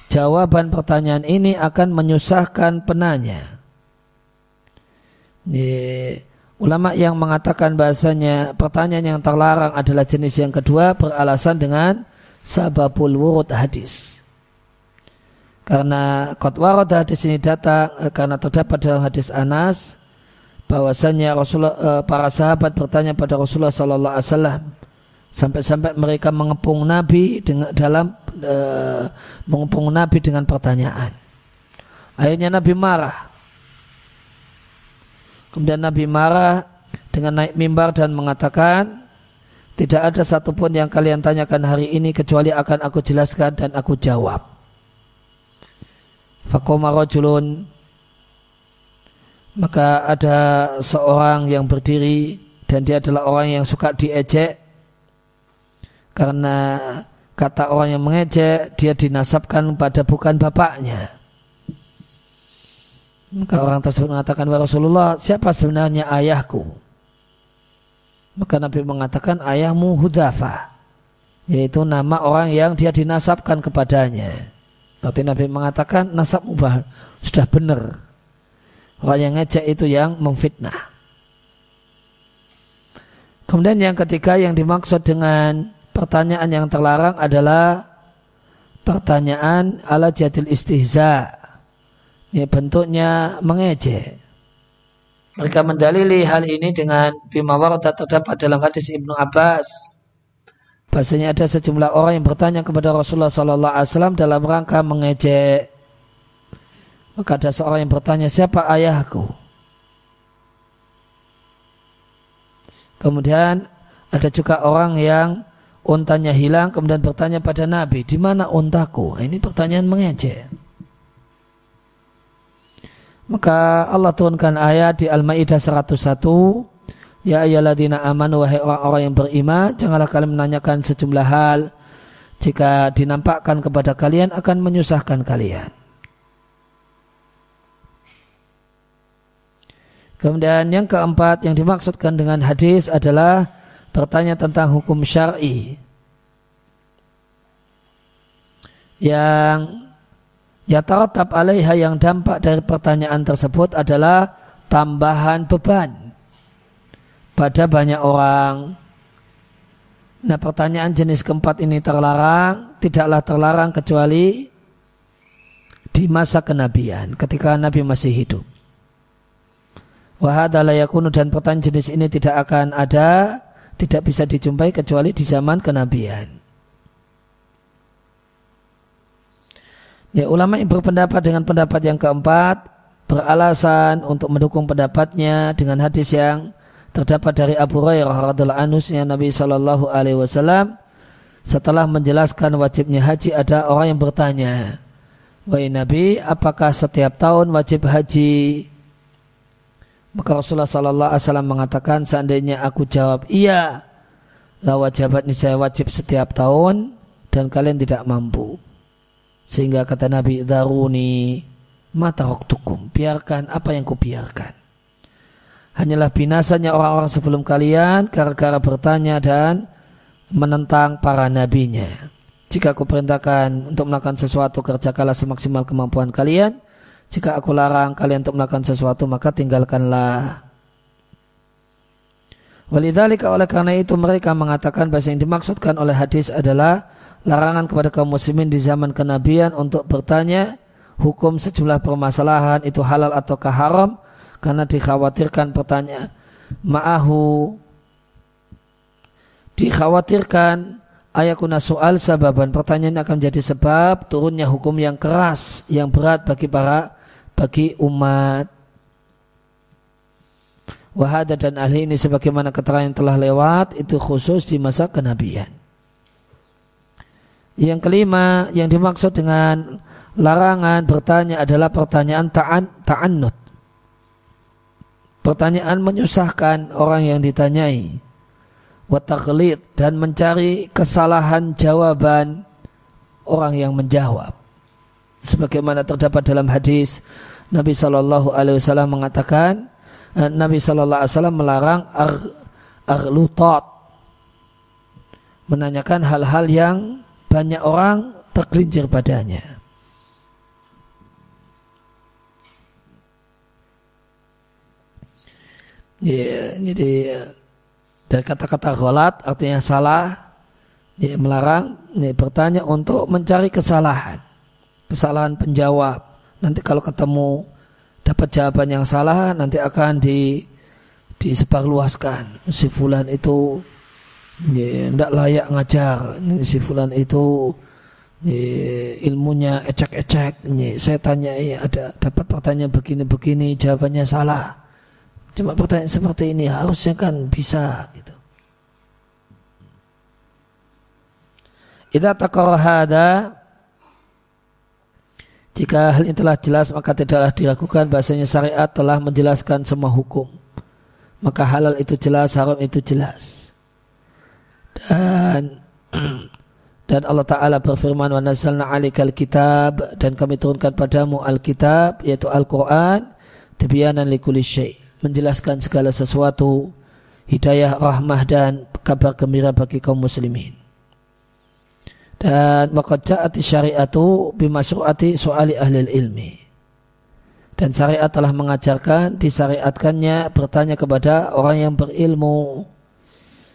jawaban pertanyaan ini akan menyusahkan penanya. Ini, ulama yang mengatakan bahasanya pertanyaan yang terlarang adalah jenis yang kedua beralasan dengan sababul wurud hadis. Karena kot warud hadis ini datang eh, karena terdapat dalam hadis Anas bahwasanya Rasulullah eh, para sahabat bertanya pada Rasulullah sallallahu alaihi wasallam sampai-sampai mereka mengepung Nabi dengan dalam e, mengepung Nabi dengan pertanyaan. Akhirnya Nabi marah. Kemudian Nabi marah dengan naik mimbar dan mengatakan, tidak ada satupun yang kalian tanyakan hari ini kecuali akan aku jelaskan dan aku jawab. Fakoma rojulun maka ada seorang yang berdiri dan dia adalah orang yang suka diejek karena kata orang yang mengejek dia dinasabkan pada bukan bapaknya maka orang tersebut mengatakan wa Rasulullah siapa sebenarnya ayahku maka Nabi mengatakan ayahmu Hudafa yaitu nama orang yang dia dinasabkan kepadanya berarti Nabi mengatakan nasabmu sudah benar Orang yang ngejek itu yang memfitnah. Kemudian yang ketiga yang dimaksud dengan pertanyaan yang terlarang adalah pertanyaan ala jadil istihza. Ini bentuknya mengejek. Mereka mendalili hal ini dengan bima warata terdapat dalam hadis Ibnu Abbas. Bahasanya ada sejumlah orang yang bertanya kepada Rasulullah Sallallahu Alaihi Wasallam dalam rangka mengejek maka ada seorang yang bertanya, siapa ayahku? Kemudian ada juga orang yang untanya hilang kemudian bertanya pada Nabi, di mana untaku? Ini pertanyaan mengejek. Maka Allah turunkan ayat di Al-Maidah 101, Ya ayyalladzina amanu wahai orang-orang yang beriman, janganlah kalian menanyakan sejumlah hal. Jika dinampakkan kepada kalian akan menyusahkan kalian. Kemudian yang keempat yang dimaksudkan dengan hadis adalah bertanya tentang hukum syar'i. Yang ya taratab alaiha yang dampak dari pertanyaan tersebut adalah tambahan beban pada banyak orang. Nah pertanyaan jenis keempat ini terlarang, tidaklah terlarang kecuali di masa kenabian ketika Nabi masih hidup. Wahadalah yakunu dan pertanyaan jenis ini tidak akan ada, tidak bisa dijumpai kecuali di zaman kenabian. Ya, ulama yang berpendapat dengan pendapat yang keempat beralasan untuk mendukung pendapatnya dengan hadis yang terdapat dari Abu Hurairah radhiallahu anhu Nabi Shallallahu alaihi wasallam setelah menjelaskan wajibnya haji ada orang yang bertanya, "Wahai Nabi, apakah setiap tahun wajib haji?" Maka Rasulullah Sallallahu Alaihi Wasallam mengatakan seandainya aku jawab iya, lah wajibat ini saya wajib setiap tahun dan kalian tidak mampu. Sehingga kata Nabi Daruni mata waktukum biarkan apa yang kubiarkan. Hanyalah binasanya orang-orang sebelum kalian gara-gara bertanya dan menentang para nabinya. Jika aku perintahkan untuk melakukan sesuatu kerjakanlah semaksimal kemampuan kalian jika aku larang kalian untuk melakukan sesuatu maka tinggalkanlah. Walidhalika oleh karena itu mereka mengatakan bahasa yang dimaksudkan oleh hadis adalah larangan kepada kaum muslimin di zaman kenabian untuk bertanya hukum sejumlah permasalahan itu halal ataukah haram karena dikhawatirkan pertanyaan ma'ahu. Dikhawatirkan ayakuna soal sababan. Pertanyaan akan menjadi sebab turunnya hukum yang keras yang berat bagi para bagi umat. Wahada dan ahli ini sebagaimana keterangan yang telah lewat itu khusus di masa kenabian yang kelima yang dimaksud dengan larangan bertanya adalah pertanyaan ta'an ta'annut. Pertanyaan menyusahkan orang yang ditanyai. Wataklid dan mencari kesalahan jawaban orang yang menjawab. Sebagaimana terdapat dalam hadis Nabi Shallallahu Alaihi Wasallam mengatakan eh, Nabi Shallallahu Alaihi Wasallam melarang ar arlutot menanyakan hal-hal yang banyak orang tergelincir padanya. Ya, jadi dari kata-kata ghalat artinya salah dia melarang dia bertanya untuk mencari kesalahan. Kesalahan penjawab. Nanti kalau ketemu dapat jawaban yang salah nanti akan di disebarluaskan. Si fulan itu tidak layak ngajar si fulan itu ya, ilmunya ecek-ecek saya tanya ya ada dapat pertanyaan begini-begini jawabannya salah Cuma pertanyaan seperti ini harusnya kan bisa gitu. Idza hada jika hal ini telah jelas maka tidaklah diragukan bahasanya syariat telah menjelaskan semua hukum. Maka halal itu jelas, haram itu jelas. Dan dan Allah Ta'ala berfirman wa alikal kitab dan kami turunkan padamu al-kitab yaitu Al-Quran tibyanan likulli menjelaskan segala sesuatu, hidayah, rahmah dan kabar gembira bagi kaum muslimin. Dan maka ja'ati syariatu bimasyru'ati soali ahli ilmi. Dan syariat telah mengajarkan, disyariatkannya bertanya kepada orang yang berilmu.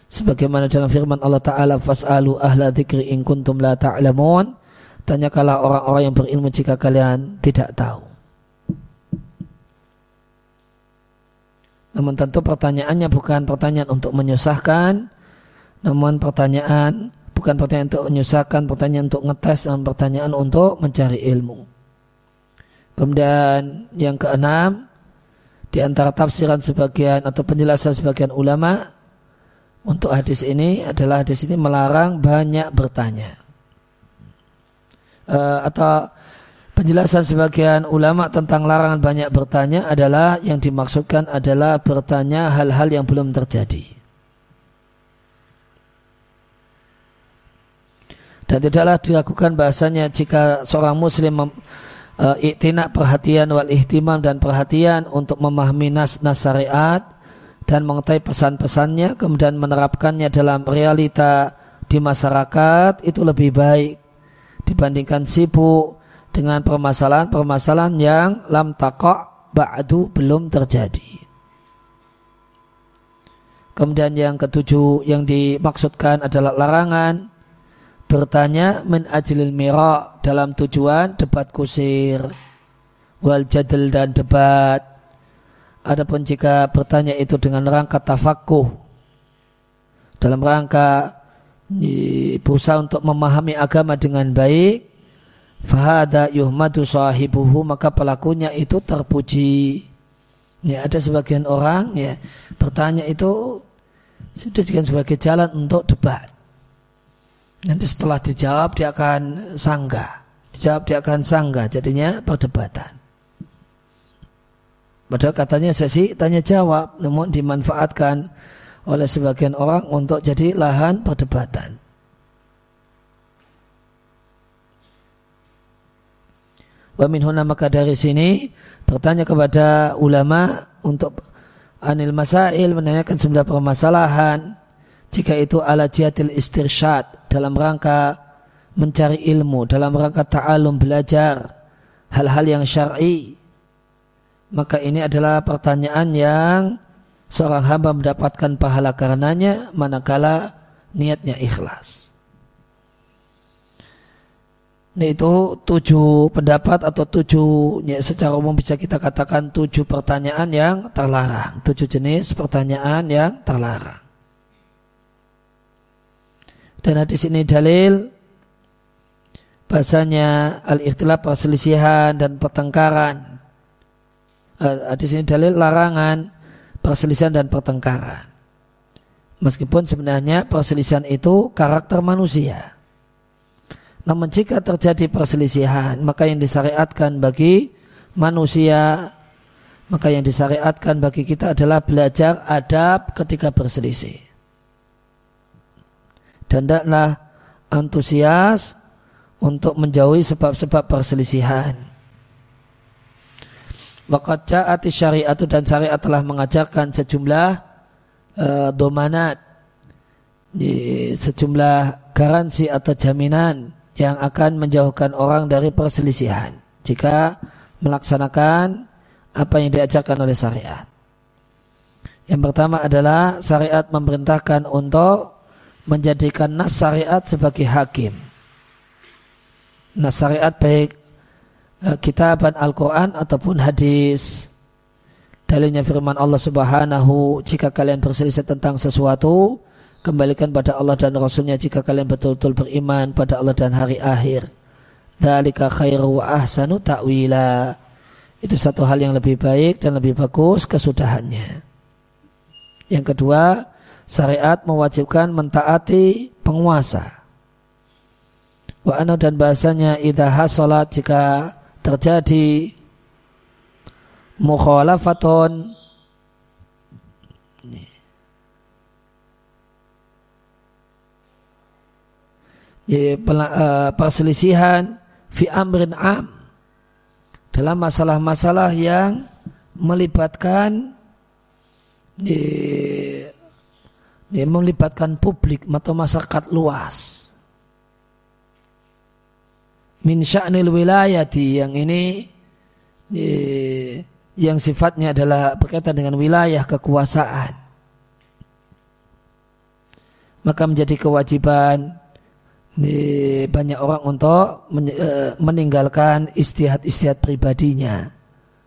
Sebagaimana dalam firman Allah Ta'ala, Fas'alu ahla dzikri in kuntum la ta'lamun. Tanyakanlah orang-orang yang berilmu jika kalian tidak tahu. Namun tentu pertanyaannya bukan pertanyaan untuk menyusahkan, namun pertanyaan bukan pertanyaan untuk menyusahkan, pertanyaan untuk ngetes dan pertanyaan untuk mencari ilmu. Kemudian yang keenam, di antara tafsiran sebagian atau penjelasan sebagian ulama untuk hadis ini adalah hadis ini melarang banyak bertanya. Uh, atau Penjelasan sebagian ulama tentang larangan banyak bertanya adalah yang dimaksudkan adalah bertanya hal-hal yang belum terjadi. Dan tidaklah dilakukan bahasanya jika seorang muslim uh, iktinak perhatian wal ihtimam dan perhatian untuk memahami nas, nas syariat dan mengetahui pesan-pesannya kemudian menerapkannya dalam realita di masyarakat itu lebih baik dibandingkan sibuk dengan permasalahan-permasalahan yang lam takok ba'du belum terjadi. Kemudian yang ketujuh yang dimaksudkan adalah larangan bertanya min ajlil dalam tujuan debat kusir wal jadil dan debat. Adapun jika bertanya itu dengan rangka tafakuh dalam rangka berusaha untuk memahami agama dengan baik fahada yuhmadu sahibuhu maka pelakunya itu terpuji. Ya ada sebagian orang ya bertanya itu sudah dijadikan sebagai jalan untuk debat. Nanti setelah dijawab dia akan sanggah dijawab dia akan sanggah jadinya perdebatan padahal katanya sesi tanya jawab namun dimanfaatkan oleh sebagian orang untuk jadi lahan perdebatan. Wa huna maka dari sini bertanya kepada ulama untuk anil masail menanyakan sembilan permasalahan jika itu ala jihatil istirsyad dalam rangka mencari ilmu dalam rangka ta'alum belajar hal-hal yang syar'i maka ini adalah pertanyaan yang seorang hamba mendapatkan pahala karenanya manakala niatnya ikhlas Ini itu tujuh pendapat atau tujuh ya, secara umum bisa kita katakan tujuh pertanyaan yang terlarang. Tujuh jenis pertanyaan yang terlarang. Dan hadis ini dalil bahasanya al-ikhtilaf perselisihan dan pertengkaran. Uh, hadis ini dalil larangan perselisihan dan pertengkaran. Meskipun sebenarnya perselisihan itu karakter manusia. Namun jika terjadi perselisihan, maka yang disyariatkan bagi manusia, maka yang disyariatkan bagi kita adalah belajar adab ketika berselisih. Dan tidaklah antusias untuk menjauhi sebab-sebab perselisihan. Waqad ja'ati syariatu dan syariat telah mengajarkan sejumlah uh, domanat, sejumlah garansi atau jaminan yang akan menjauhkan orang dari perselisihan jika melaksanakan apa yang diajarkan oleh syariat. Yang pertama adalah syariat memerintahkan untuk menjadikan nas syariat sebagai hakim. Nas syariat baik kitaban Al-Quran ataupun hadis. Dalilnya firman Allah subhanahu jika kalian berselisih tentang sesuatu kembalikan pada Allah dan Rasulnya jika kalian betul-betul beriman pada Allah dan hari akhir. Dalika khairu wa ahsanu ta'wila. Itu satu hal yang lebih baik dan lebih bagus kesudahannya. Yang kedua, syariat mewajibkan mentaati penguasa. Wa anu dan bahasanya idha hasolat jika terjadi mukhalafatun. Ya, perselisihan fi amrin am dalam masalah-masalah yang melibatkan ya, ya, melibatkan publik atau masyarakat luas min sya'nil wilayati yang ini ya, yang sifatnya adalah berkaitan dengan wilayah kekuasaan maka menjadi kewajiban banyak orang untuk e, meninggalkan istihad-istihad pribadinya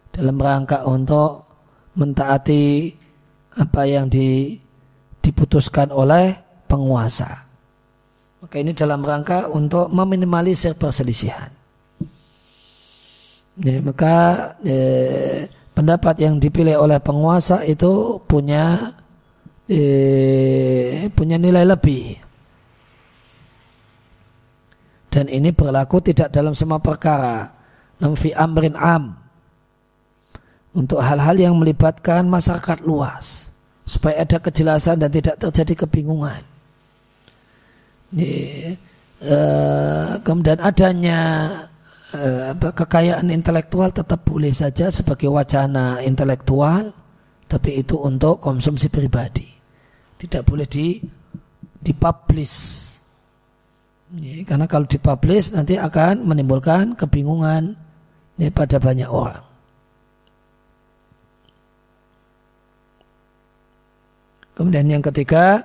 dalam rangka untuk mentaati apa yang di, diputuskan oleh penguasa. Maka ini dalam rangka untuk meminimalisir perselisihan. Ya, maka eh, pendapat yang dipilih oleh penguasa itu punya eh, punya nilai lebih dan ini berlaku tidak dalam semua perkara. Namun amrin am. Untuk hal-hal yang melibatkan masyarakat luas. Supaya ada kejelasan dan tidak terjadi kebingungan. Ini, uh, kemudian adanya uh, kekayaan intelektual tetap boleh saja sebagai wacana intelektual. Tapi itu untuk konsumsi pribadi. Tidak boleh di dipublish Ya, karena kalau dipublish nanti akan menimbulkan kebingungan ya, pada banyak orang. Kemudian yang ketiga,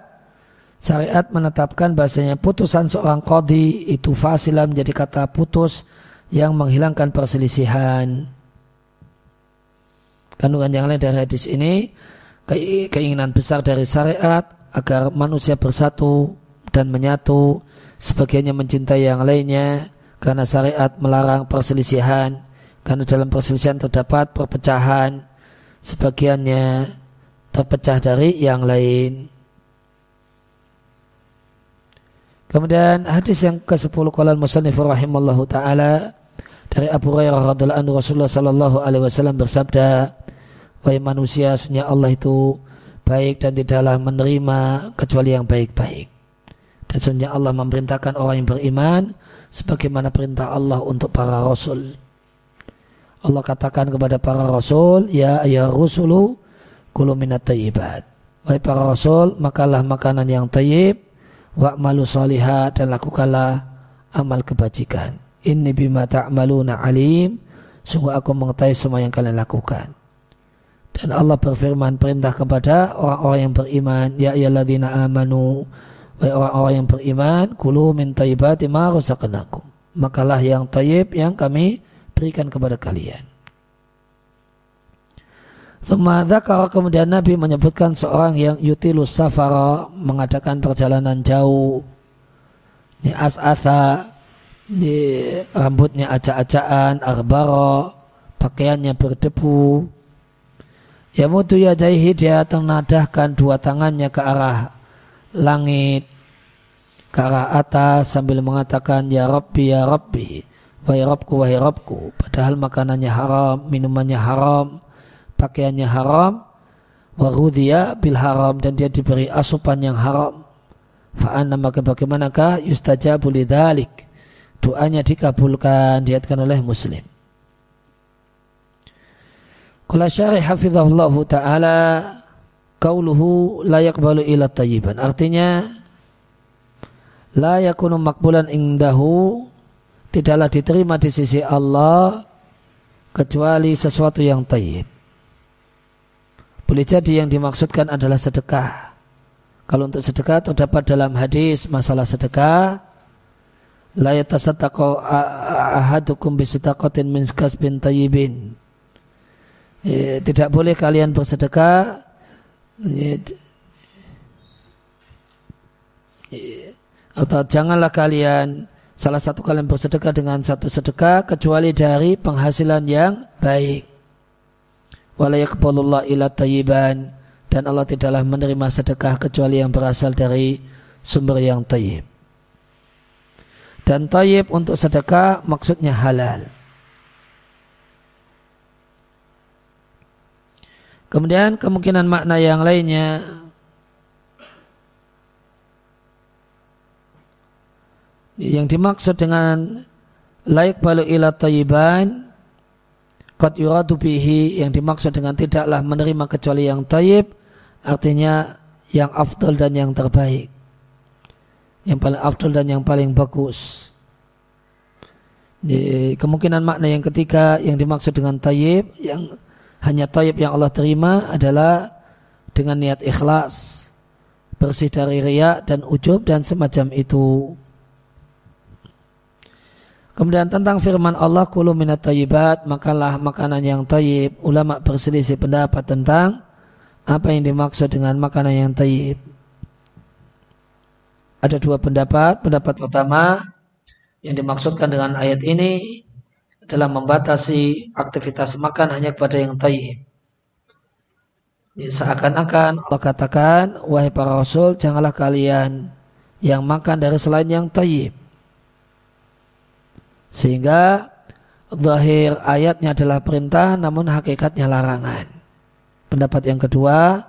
syariat menetapkan bahasanya putusan seorang kodi itu fasilah menjadi kata putus yang menghilangkan perselisihan. Kandungan yang lain dari hadis ini, keinginan besar dari syariat agar manusia bersatu dan menyatu sebagiannya mencintai yang lainnya karena syariat melarang perselisihan karena dalam perselisihan terdapat perpecahan sebagiannya terpecah dari yang lain kemudian hadis yang ke-10 qala al-musannif rahimallahu taala dari Abu Hurairah radhiyallahu anhu Rasulullah sallallahu alaihi wasallam bersabda wahai manusia sunnah Allah itu baik dan tidaklah menerima kecuali yang baik-baik dan sebenarnya Allah memerintahkan orang yang beriman sebagaimana perintah Allah untuk para rasul. Allah katakan kepada para rasul, ya ya rusulu kulu minat tayyibat. Wahai para rasul, makalah makanan yang tayyib, malu salihat dan lakukanlah amal kebajikan. Ini bima ta'maluna alim, sungguh aku mengetahui semua yang kalian lakukan. Dan Allah berfirman perintah kepada orang-orang yang beriman, ya ayyuhalladzina amanu Wahai orang-orang yang beriman, kulu min taibati ma makalah yang tayyib yang kami berikan kepada kalian. Kalau kemudian Nabi menyebutkan seorang yang yutilus safara mengadakan perjalanan jauh. Ini as-asa, di rambutnya acak-acakan, arbaro, pakaiannya berdebu. Ya mutu yadaihi dia tenadahkan dua tangannya ke arah langit, ke arah atas sambil mengatakan ya Rabbi ya Rabbi, wahai Rabbku wahai Rabbku. Padahal makanannya haram, minumannya haram, pakaiannya haram, warudhiya bil haram dan dia diberi asupan yang haram. Fa'anna maka bagaimanakah yustajabu lidhalik? Doanya dikabulkan diatkan oleh muslim. Kala syarih hafizahullahu ta'ala Kauluhu layak balu ila tayyiban. Artinya La yakunu makbulan indahu Tidaklah diterima di sisi Allah Kecuali sesuatu yang tayyib Boleh jadi yang dimaksudkan adalah sedekah Kalau untuk sedekah terdapat dalam hadis masalah sedekah la yatasaddaqu ahadukum bisadaqatin min kasbin tayyibin. Ya, tidak boleh kalian bersedekah ya, ya, atau janganlah kalian salah satu kalian bersedekah dengan satu sedekah kecuali dari penghasilan yang baik. Wala yaqbalullah dan Allah tidaklah menerima sedekah kecuali yang berasal dari sumber yang tayyib. Dan tayyib untuk sedekah maksudnya halal. Kemudian kemungkinan makna yang lainnya yang dimaksud dengan laik balu ila tayyiban qad yuradu bihi yang dimaksud dengan tidaklah menerima kecuali yang tayyib artinya yang afdal dan yang terbaik yang paling afdal dan yang paling bagus. Di, kemungkinan makna yang ketiga yang dimaksud dengan tayyib yang hanya tayyib yang Allah terima adalah dengan niat ikhlas bersih dari riak dan ujub dan semacam itu. Kemudian tentang firman Allah kulu minat tayyibat makalah makanan yang tayyib ulama berselisih pendapat tentang apa yang dimaksud dengan makanan yang tayyib ada dua pendapat. Pendapat pertama yang dimaksudkan dengan ayat ini adalah membatasi aktivitas makan hanya kepada yang tayyib. Seakan-akan Allah katakan, wahai para rasul, janganlah kalian yang makan dari selain yang tayyib. Sehingga zahir ayatnya adalah perintah namun hakikatnya larangan. Pendapat yang kedua,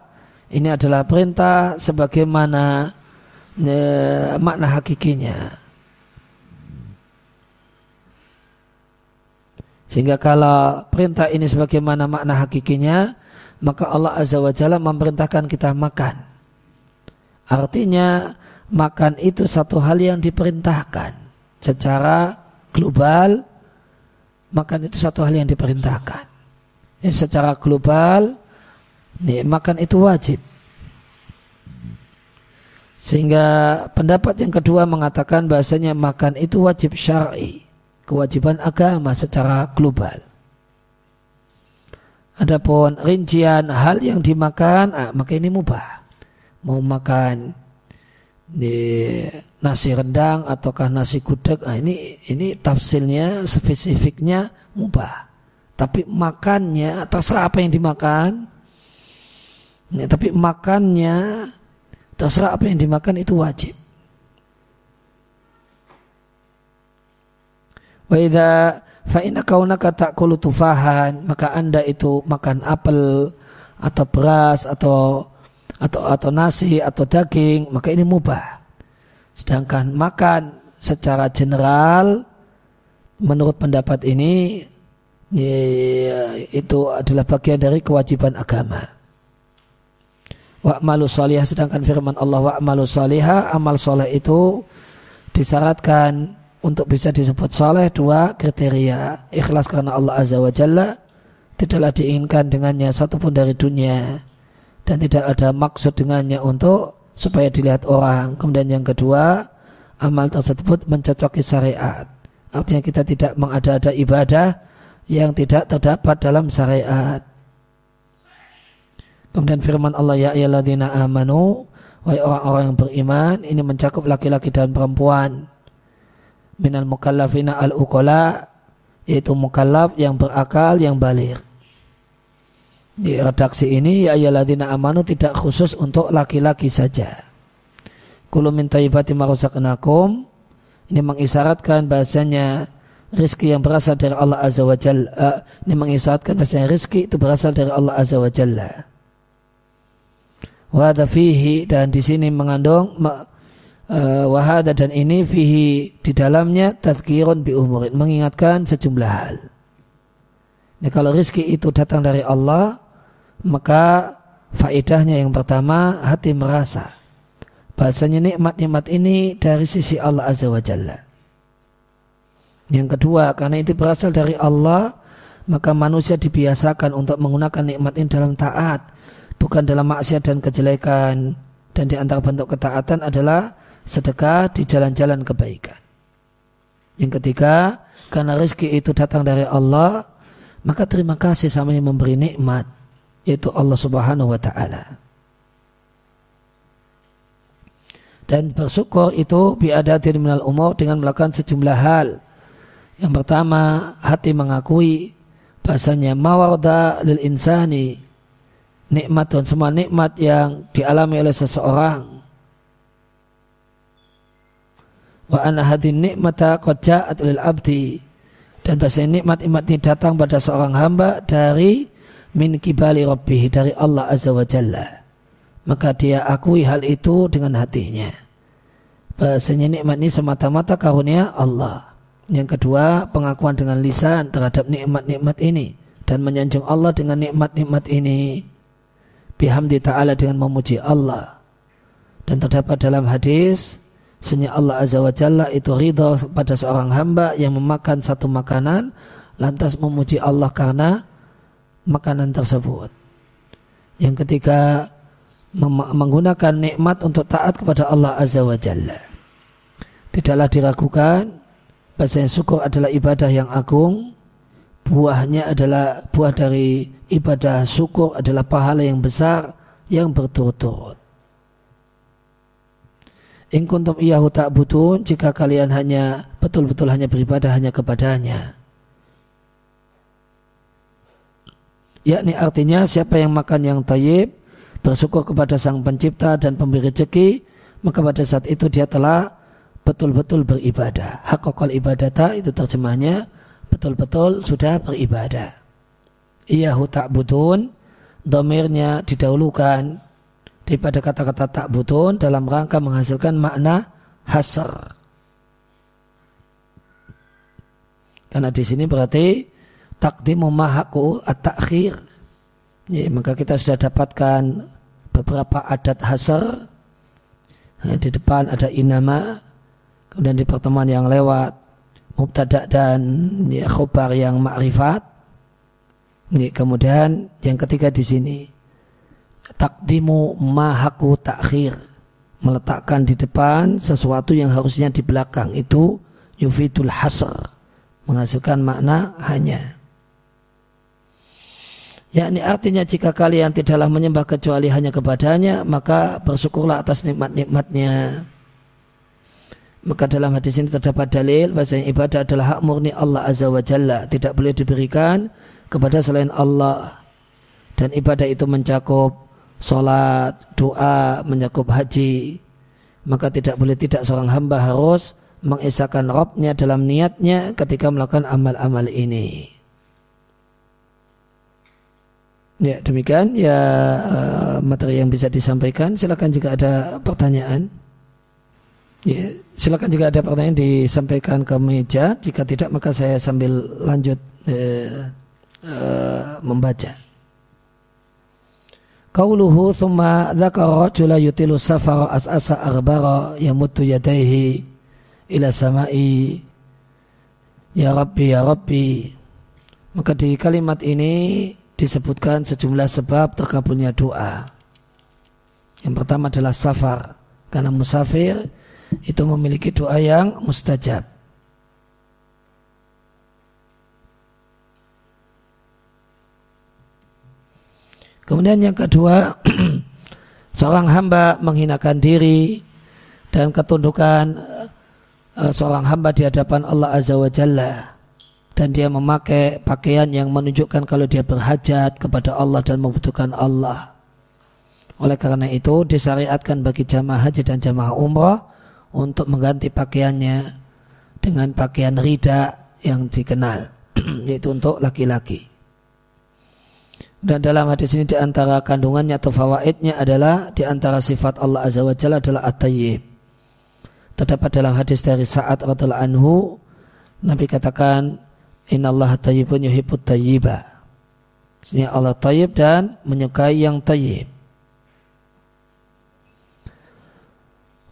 ini adalah perintah sebagaimana makna hakikinya. Sehingga kalau perintah ini sebagaimana makna hakikinya, maka Allah Azza wa Jalla memerintahkan kita makan. Artinya makan itu satu hal yang diperintahkan secara global. Makan itu satu hal yang diperintahkan. Ini secara global, nih, makan itu wajib. Sehingga pendapat yang kedua mengatakan bahasanya makan itu wajib syar'i, kewajiban agama secara global. Adapun rincian hal yang dimakan, ah, maka ini mubah. Mau makan di nasi rendang ataukah nasi gudeg, ah, ini ini tafsirnya spesifiknya mubah. Tapi makannya terserah apa yang dimakan. Tapi makannya Terserah apa yang dimakan itu wajib. Wa idza fa inna kaunaka ta'kulu tufahan, maka Anda itu makan apel atau beras atau atau atau nasi atau daging, maka ini mubah. Sedangkan makan secara general menurut pendapat ini ya, itu adalah bagian dari kewajiban agama. Wa'malu salihah sedangkan firman Allah wa'malu salihah amal soleh itu disyaratkan untuk bisa disebut soleh dua kriteria. Ikhlas karena Allah azza wa jalla tidaklah diinginkan dengannya satupun dari dunia dan tidak ada maksud dengannya untuk supaya dilihat orang kemudian yang kedua amal tersebut mencocoki syariat artinya kita tidak mengada-ada ibadah yang tidak terdapat dalam syariat. Kemudian firman Allah ya ayyuhalladzina amanu wahai orang-orang yang beriman ini mencakup laki-laki dan perempuan minal mukallafina al uqala yaitu mukallaf yang berakal yang balik. Di redaksi ini ya ayyuhalladzina amanu tidak khusus untuk laki-laki saja. Kulu min tayyibati ini mengisyaratkan bahasanya rizki yang berasal dari Allah Azza wa Jalla. Uh, ini mengisyaratkan bahasanya rizki itu berasal dari Allah Azza wa Jalla. Fihi dan di sini mengandung uh, dan ini fihi di dalamnya tazkirun bi umurin mengingatkan sejumlah hal. Ini kalau rizki itu datang dari Allah maka faedahnya yang pertama hati merasa bahasanya nikmat-nikmat ini dari sisi Allah Azza wa Jalla. Yang kedua, karena itu berasal dari Allah, maka manusia dibiasakan untuk menggunakan nikmat ini dalam taat bukan dalam maksiat dan kejelekan dan di antara bentuk ketaatan adalah sedekah di jalan-jalan kebaikan. Yang ketiga, karena rezeki itu datang dari Allah, maka terima kasih sama yang memberi nikmat, yaitu Allah Subhanahu wa taala. Dan bersyukur itu biadatin minal umur dengan melakukan sejumlah hal. Yang pertama, hati mengakui bahasanya mawarda lil insani nikmat dan semua nikmat yang dialami oleh seseorang wa anna hadin nikmata qad ja'at lil abdi dan bahasa nikmat-nikmat ini datang pada seorang hamba dari min kibali rabbih dari Allah azza wa jalla. Maka dia akui hal itu dengan hatinya. Bahasanya nikmat ini semata-mata karunia Allah. Yang kedua pengakuan dengan lisan terhadap nikmat-nikmat ini dan menyanjung Allah dengan nikmat-nikmat ini. Bihamdi ta'ala dengan memuji Allah. Dan terdapat dalam hadis, Sunnah Allah Azza wa Jalla itu ridho pada seorang hamba yang memakan satu makanan, lantas memuji Allah karena makanan tersebut. Yang ketiga, menggunakan nikmat untuk taat kepada Allah Azza wa Jalla. Tidaklah diragukan, bahasa syukur adalah ibadah yang agung, buahnya adalah buah dari ibadah syukur adalah pahala yang besar yang berturut-turut. In kuntum iyahu tak butuh jika kalian hanya betul-betul hanya beribadah hanya kepadanya. Yakni artinya siapa yang makan yang tayyib bersyukur kepada sang pencipta dan pemberi rezeki maka pada saat itu dia telah betul-betul beribadah. Hakokal ibadata itu terjemahnya betul-betul sudah beribadah. Iyahu ta'budun, domirnya didahulukan daripada kata-kata tak ta'budun dalam rangka menghasilkan makna hasr. Karena di sini berarti takdimu mahaku at-takhir. Ya, maka kita sudah dapatkan beberapa adat hasr. Ya, di depan ada inama, kemudian di pertemuan yang lewat mubtada dan ya, khobar yang makrifat. Ya, kemudian yang ketiga di sini takdimu mahaku takhir meletakkan di depan sesuatu yang harusnya di belakang itu yufidul hasr menghasilkan makna hanya yakni artinya jika kalian tidaklah menyembah kecuali hanya kepadanya maka bersyukurlah atas nikmat-nikmatnya maka dalam hadis ini terdapat dalil bahwa ibadah adalah hak murni Allah Azza wa Jalla. Tidak boleh diberikan kepada selain Allah. Dan ibadah itu mencakup sholat, doa, mencakup haji. Maka tidak boleh tidak seorang hamba harus mengisahkan Robnya dalam niatnya ketika melakukan amal-amal ini. Ya demikian ya eh, materi yang bisa disampaikan. Silakan jika ada pertanyaan. Ya, silakan jika ada pertanyaan disampaikan ke meja. Jika tidak maka saya sambil lanjut eh, eh, membaca. Qauluhu thumma dzakara rajula yutilu safara as'asa arbara yamuttu yadayhi ila samai ya rabbi ya rabbi maka di kalimat ini disebutkan sejumlah sebab terkabulnya doa. Yang pertama adalah safar, karena musafir itu memiliki doa yang mustajab. Kemudian yang kedua, seorang hamba menghinakan diri dan ketundukan eh, seorang hamba di hadapan Allah Azza wa Jalla dan dia memakai pakaian yang menunjukkan kalau dia berhajat kepada Allah dan membutuhkan Allah. Oleh karena itu disyariatkan bagi jamaah haji dan jamaah umrah untuk mengganti pakaiannya dengan pakaian rida yang dikenal yaitu untuk laki-laki. Dan dalam hadis ini di antara kandungannya atau fawaidnya adalah di antara sifat Allah Azza wa Jalla adalah at-tayyib. Terdapat dalam hadis dari Sa'ad radhiallahu anhu Nabi katakan Inna Allah tayyibun yuhibbut tayyiba. Maksudnya Allah tayyib dan menyukai yang tayyib.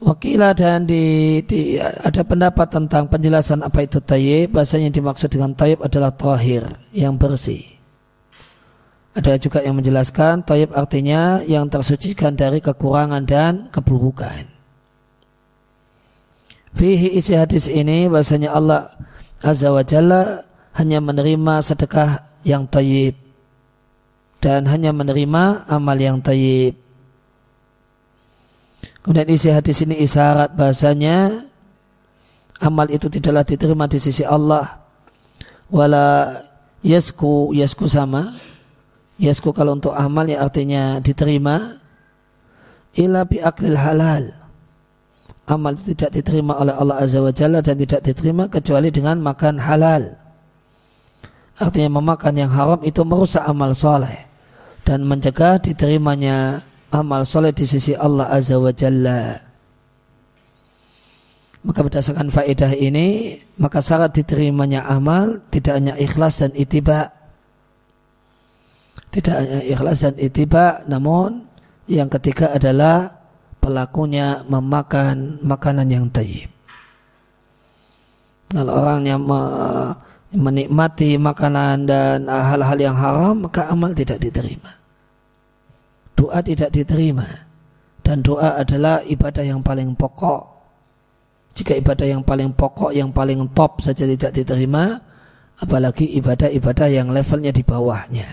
Wakilah dan di, di, ada pendapat tentang penjelasan apa itu tayyib. Bahasanya yang dimaksud dengan tayyib adalah tahir, yang bersih. Ada juga yang menjelaskan tayyib artinya yang tersucikan dari kekurangan dan keburukan. Fihi isi hadis ini bahasanya Allah Azza wa Jalla hanya menerima sedekah yang tayyib dan hanya menerima amal yang tayyib. Kemudian isi hadis ini isyarat bahasanya amal itu tidaklah diterima di sisi Allah. Wala yasku, yasku sama. Yasku kalau untuk amal ya artinya diterima. Ila bi aklil halal. Amal tidak diterima oleh Allah Azza wa Jalla dan tidak diterima kecuali dengan makan halal. Artinya memakan yang haram itu merusak amal soleh dan mencegah diterimanya amal soleh di sisi Allah Azza wa Jalla. Maka berdasarkan faedah ini, maka syarat diterimanya amal tidak hanya ikhlas dan itiba. Tidak hanya ikhlas dan itiba, namun yang ketiga adalah pelakunya memakan makanan yang tayyib. Kalau orangnya menikmati makanan dan hal-hal yang haram, maka amal tidak diterima. Doa tidak diterima. Dan doa adalah ibadah yang paling pokok. Jika ibadah yang paling pokok yang paling top saja tidak diterima apalagi ibadah-ibadah yang levelnya di bawahnya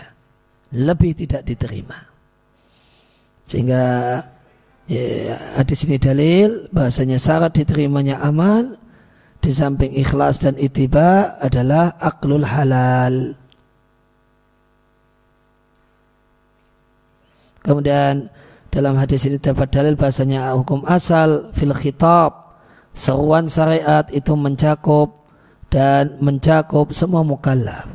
lebih tidak diterima. Sehingga ya, ada sini dalil bahasanya syarat diterimanya amal di samping ikhlas dan itiba adalah aklul halal Kemudian dalam hadis ini dapat dalil bahasanya hukum asal fil khitab seruan syariat itu mencakup dan mencakup semua mukallaf.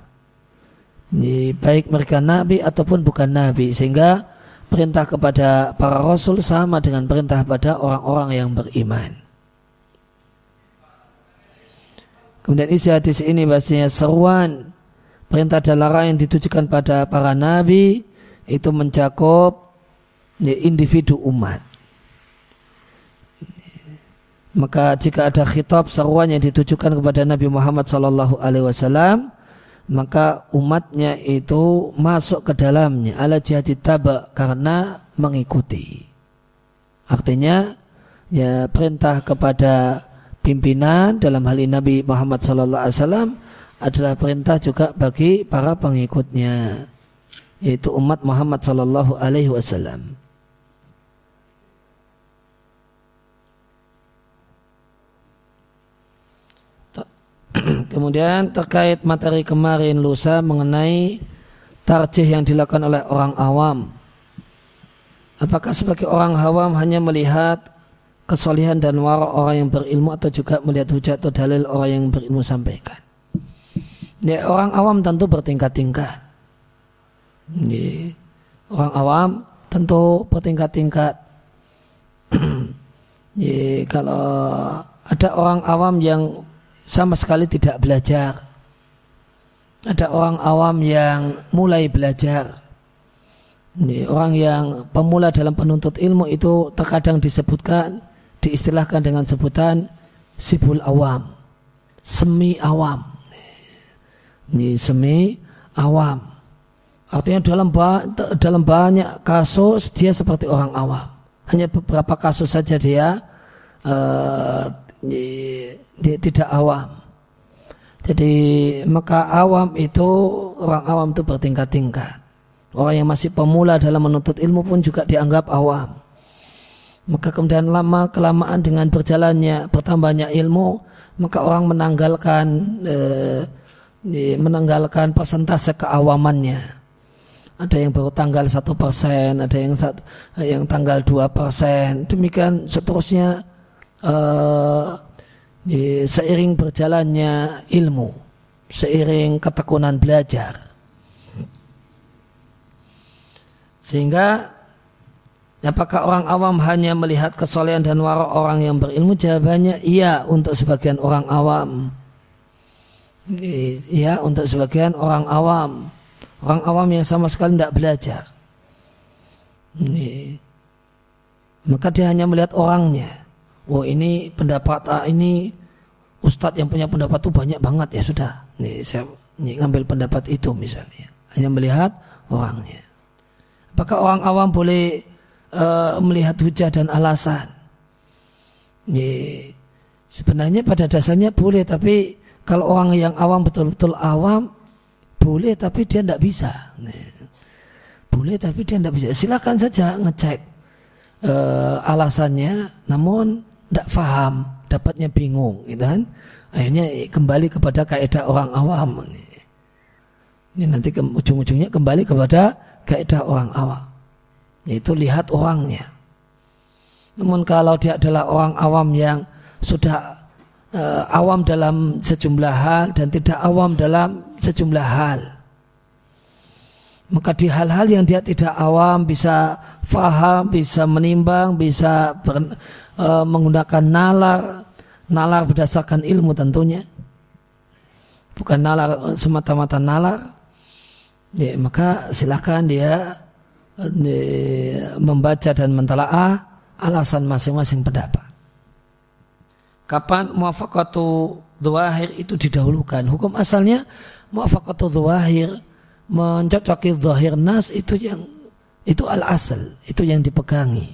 Ini baik mereka nabi ataupun bukan nabi sehingga perintah kepada para rasul sama dengan perintah pada orang-orang yang beriman. Kemudian isi hadis ini bahasanya seruan perintah dan larangan yang ditujukan pada para nabi itu mencakup individu umat. Maka jika ada khitab seruan yang ditujukan kepada Nabi Muhammad Sallallahu Alaihi Wasallam, maka umatnya itu masuk ke dalamnya ala jihadi taba karena mengikuti. Artinya ya perintah kepada pimpinan dalam hal ini Nabi Muhammad Sallallahu Alaihi Wasallam adalah perintah juga bagi para pengikutnya yaitu umat Muhammad sallallahu alaihi wasallam. Kemudian terkait materi kemarin lusa mengenai tarjih yang dilakukan oleh orang awam. Apakah sebagai orang awam hanya melihat kesolihan dan warak orang yang berilmu atau juga melihat hujat atau dalil orang yang berilmu sampaikan? Ya, orang awam tentu bertingkat-tingkat. Orang awam tentu bertingkat-tingkat. kalau ada orang awam yang sama sekali tidak belajar, ada orang awam yang mulai belajar. Orang yang pemula dalam penuntut ilmu itu terkadang disebutkan, diistilahkan dengan sebutan sibul awam, semi awam. Ini semi awam. Artinya dalam dalam banyak kasus dia seperti orang awam. Hanya beberapa kasus saja dia uh, dia tidak awam. Jadi maka awam itu orang awam itu bertingkat-tingkat. Orang yang masih pemula dalam menuntut ilmu pun juga dianggap awam. Maka kemudian lama kelamaan dengan berjalannya bertambahnya ilmu, maka orang menanggalkan eh, menanggalkan persentase keawamannya. Ada yang baru tanggal satu persen, ada yang satu, yang tanggal dua persen. Demikian seterusnya eh, seiring berjalannya ilmu, seiring ketekunan belajar. Sehingga apakah orang awam hanya melihat kesolehan dan warak orang yang berilmu? Jawabannya iya untuk sebagian orang awam. Iya untuk sebagian orang awam. Orang awam yang sama sekali tidak belajar. Ini. Maka dia hanya melihat orangnya. Oh ini pendapat ah, ini ustadz yang punya pendapat itu banyak banget ya sudah. Nih saya ini ngambil pendapat itu misalnya. Hanya melihat orangnya. Apakah orang awam boleh uh, melihat hujah dan alasan? Sebenarnya pada dasarnya boleh, tapi kalau orang yang awam betul-betul awam, boleh tapi dia tidak bisa. Boleh tapi dia tidak bisa. Silakan saja ngecek uh, alasannya, namun tidak faham, dapatnya bingung, gitu kan? Akhirnya kembali kepada kaidah orang awam. Ini nanti ujung-ujungnya kembali kepada kaidah orang awam yaitu lihat orangnya. Namun kalau dia adalah orang awam yang sudah uh, awam dalam sejumlah hal dan tidak awam dalam sejumlah hal. Maka di hal-hal yang dia tidak awam bisa faham, bisa menimbang, bisa ber, uh, menggunakan nalar, nalar berdasarkan ilmu tentunya, bukan nalar semata-mata nalar, ya, maka silahkan dia membaca dan mentalaah alasan masing-masing pendapat. Kapan muafakatu dhawahir itu didahulukan? Hukum asalnya muafakatu dhawahir mencocoki zahir nas itu yang itu al asal, itu yang dipegangi.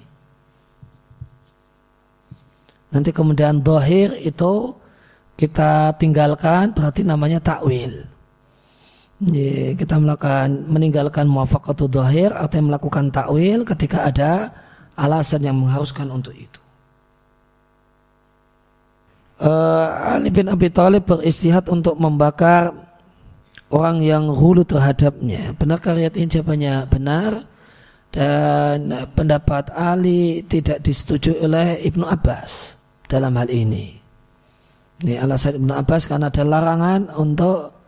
Nanti kemudian zahir itu kita tinggalkan berarti namanya takwil kita melakukan meninggalkan muwafaqatu dhahir atau melakukan takwil ketika ada alasan yang mengharuskan untuk itu. Uh, Ali bin Abi Thalib beristihad untuk membakar orang yang hulu terhadapnya. Benarkah riat ini jawabannya benar? Dan pendapat Ali tidak disetujui oleh Ibnu Abbas dalam hal ini. Ini alasan Ibnu Abbas karena ada larangan untuk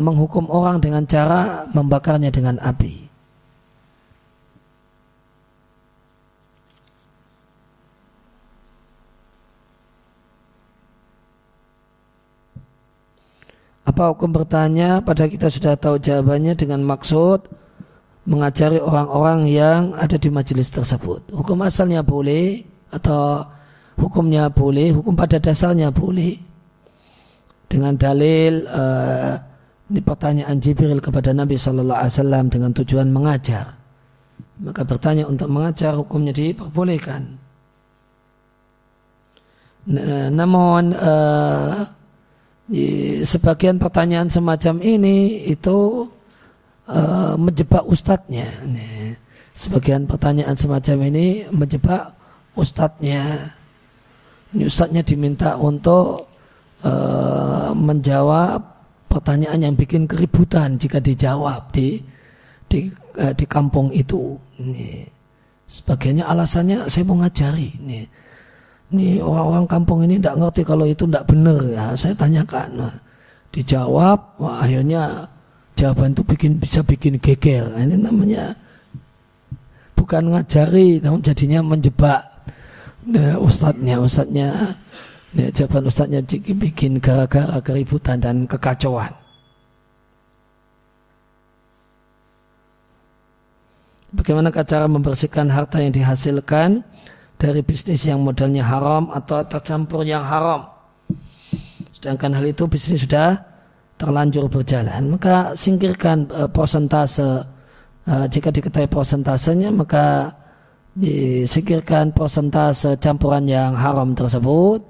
menghukum orang dengan cara membakarnya dengan api. Apa hukum bertanya pada kita sudah tahu jawabannya dengan maksud mengajari orang-orang yang ada di majelis tersebut. Hukum asalnya boleh atau hukumnya boleh, hukum pada dasarnya boleh dengan dalil uh, pertanyaan Jibril kepada Nabi Shallallahu Alaihi Wasallam dengan tujuan mengajar. Maka bertanya untuk mengajar hukumnya diperbolehkan. Namun uh, sebagian pertanyaan semacam ini itu uh, menjebak ustadznya. Sebagian pertanyaan semacam ini menjebak ustadznya. Ustadznya diminta untuk uh, menjawab pertanyaan yang bikin keributan jika dijawab di di uh, di kampung itu. Ini sebagainya alasannya saya mau ngajari. Ini ini orang-orang kampung ini tidak ngerti kalau itu tidak benar ya. Saya tanyakan. Nah, dijawab, wah, akhirnya jawaban itu bikin bisa bikin geger. Nah, ini namanya bukan ngajari, namun jadinya menjebak nah, ustadznya, ustadznya Ya, jawaban ustaznya bikin gara-gara keributan dan kekacauan. Bagaimana cara membersihkan harta yang dihasilkan dari bisnis yang modalnya haram atau tercampur yang haram. Sedangkan hal itu bisnis sudah terlanjur berjalan. Maka singkirkan uh, persentase. Uh, jika diketahui persentasenya maka disingkirkan persentase campuran yang haram tersebut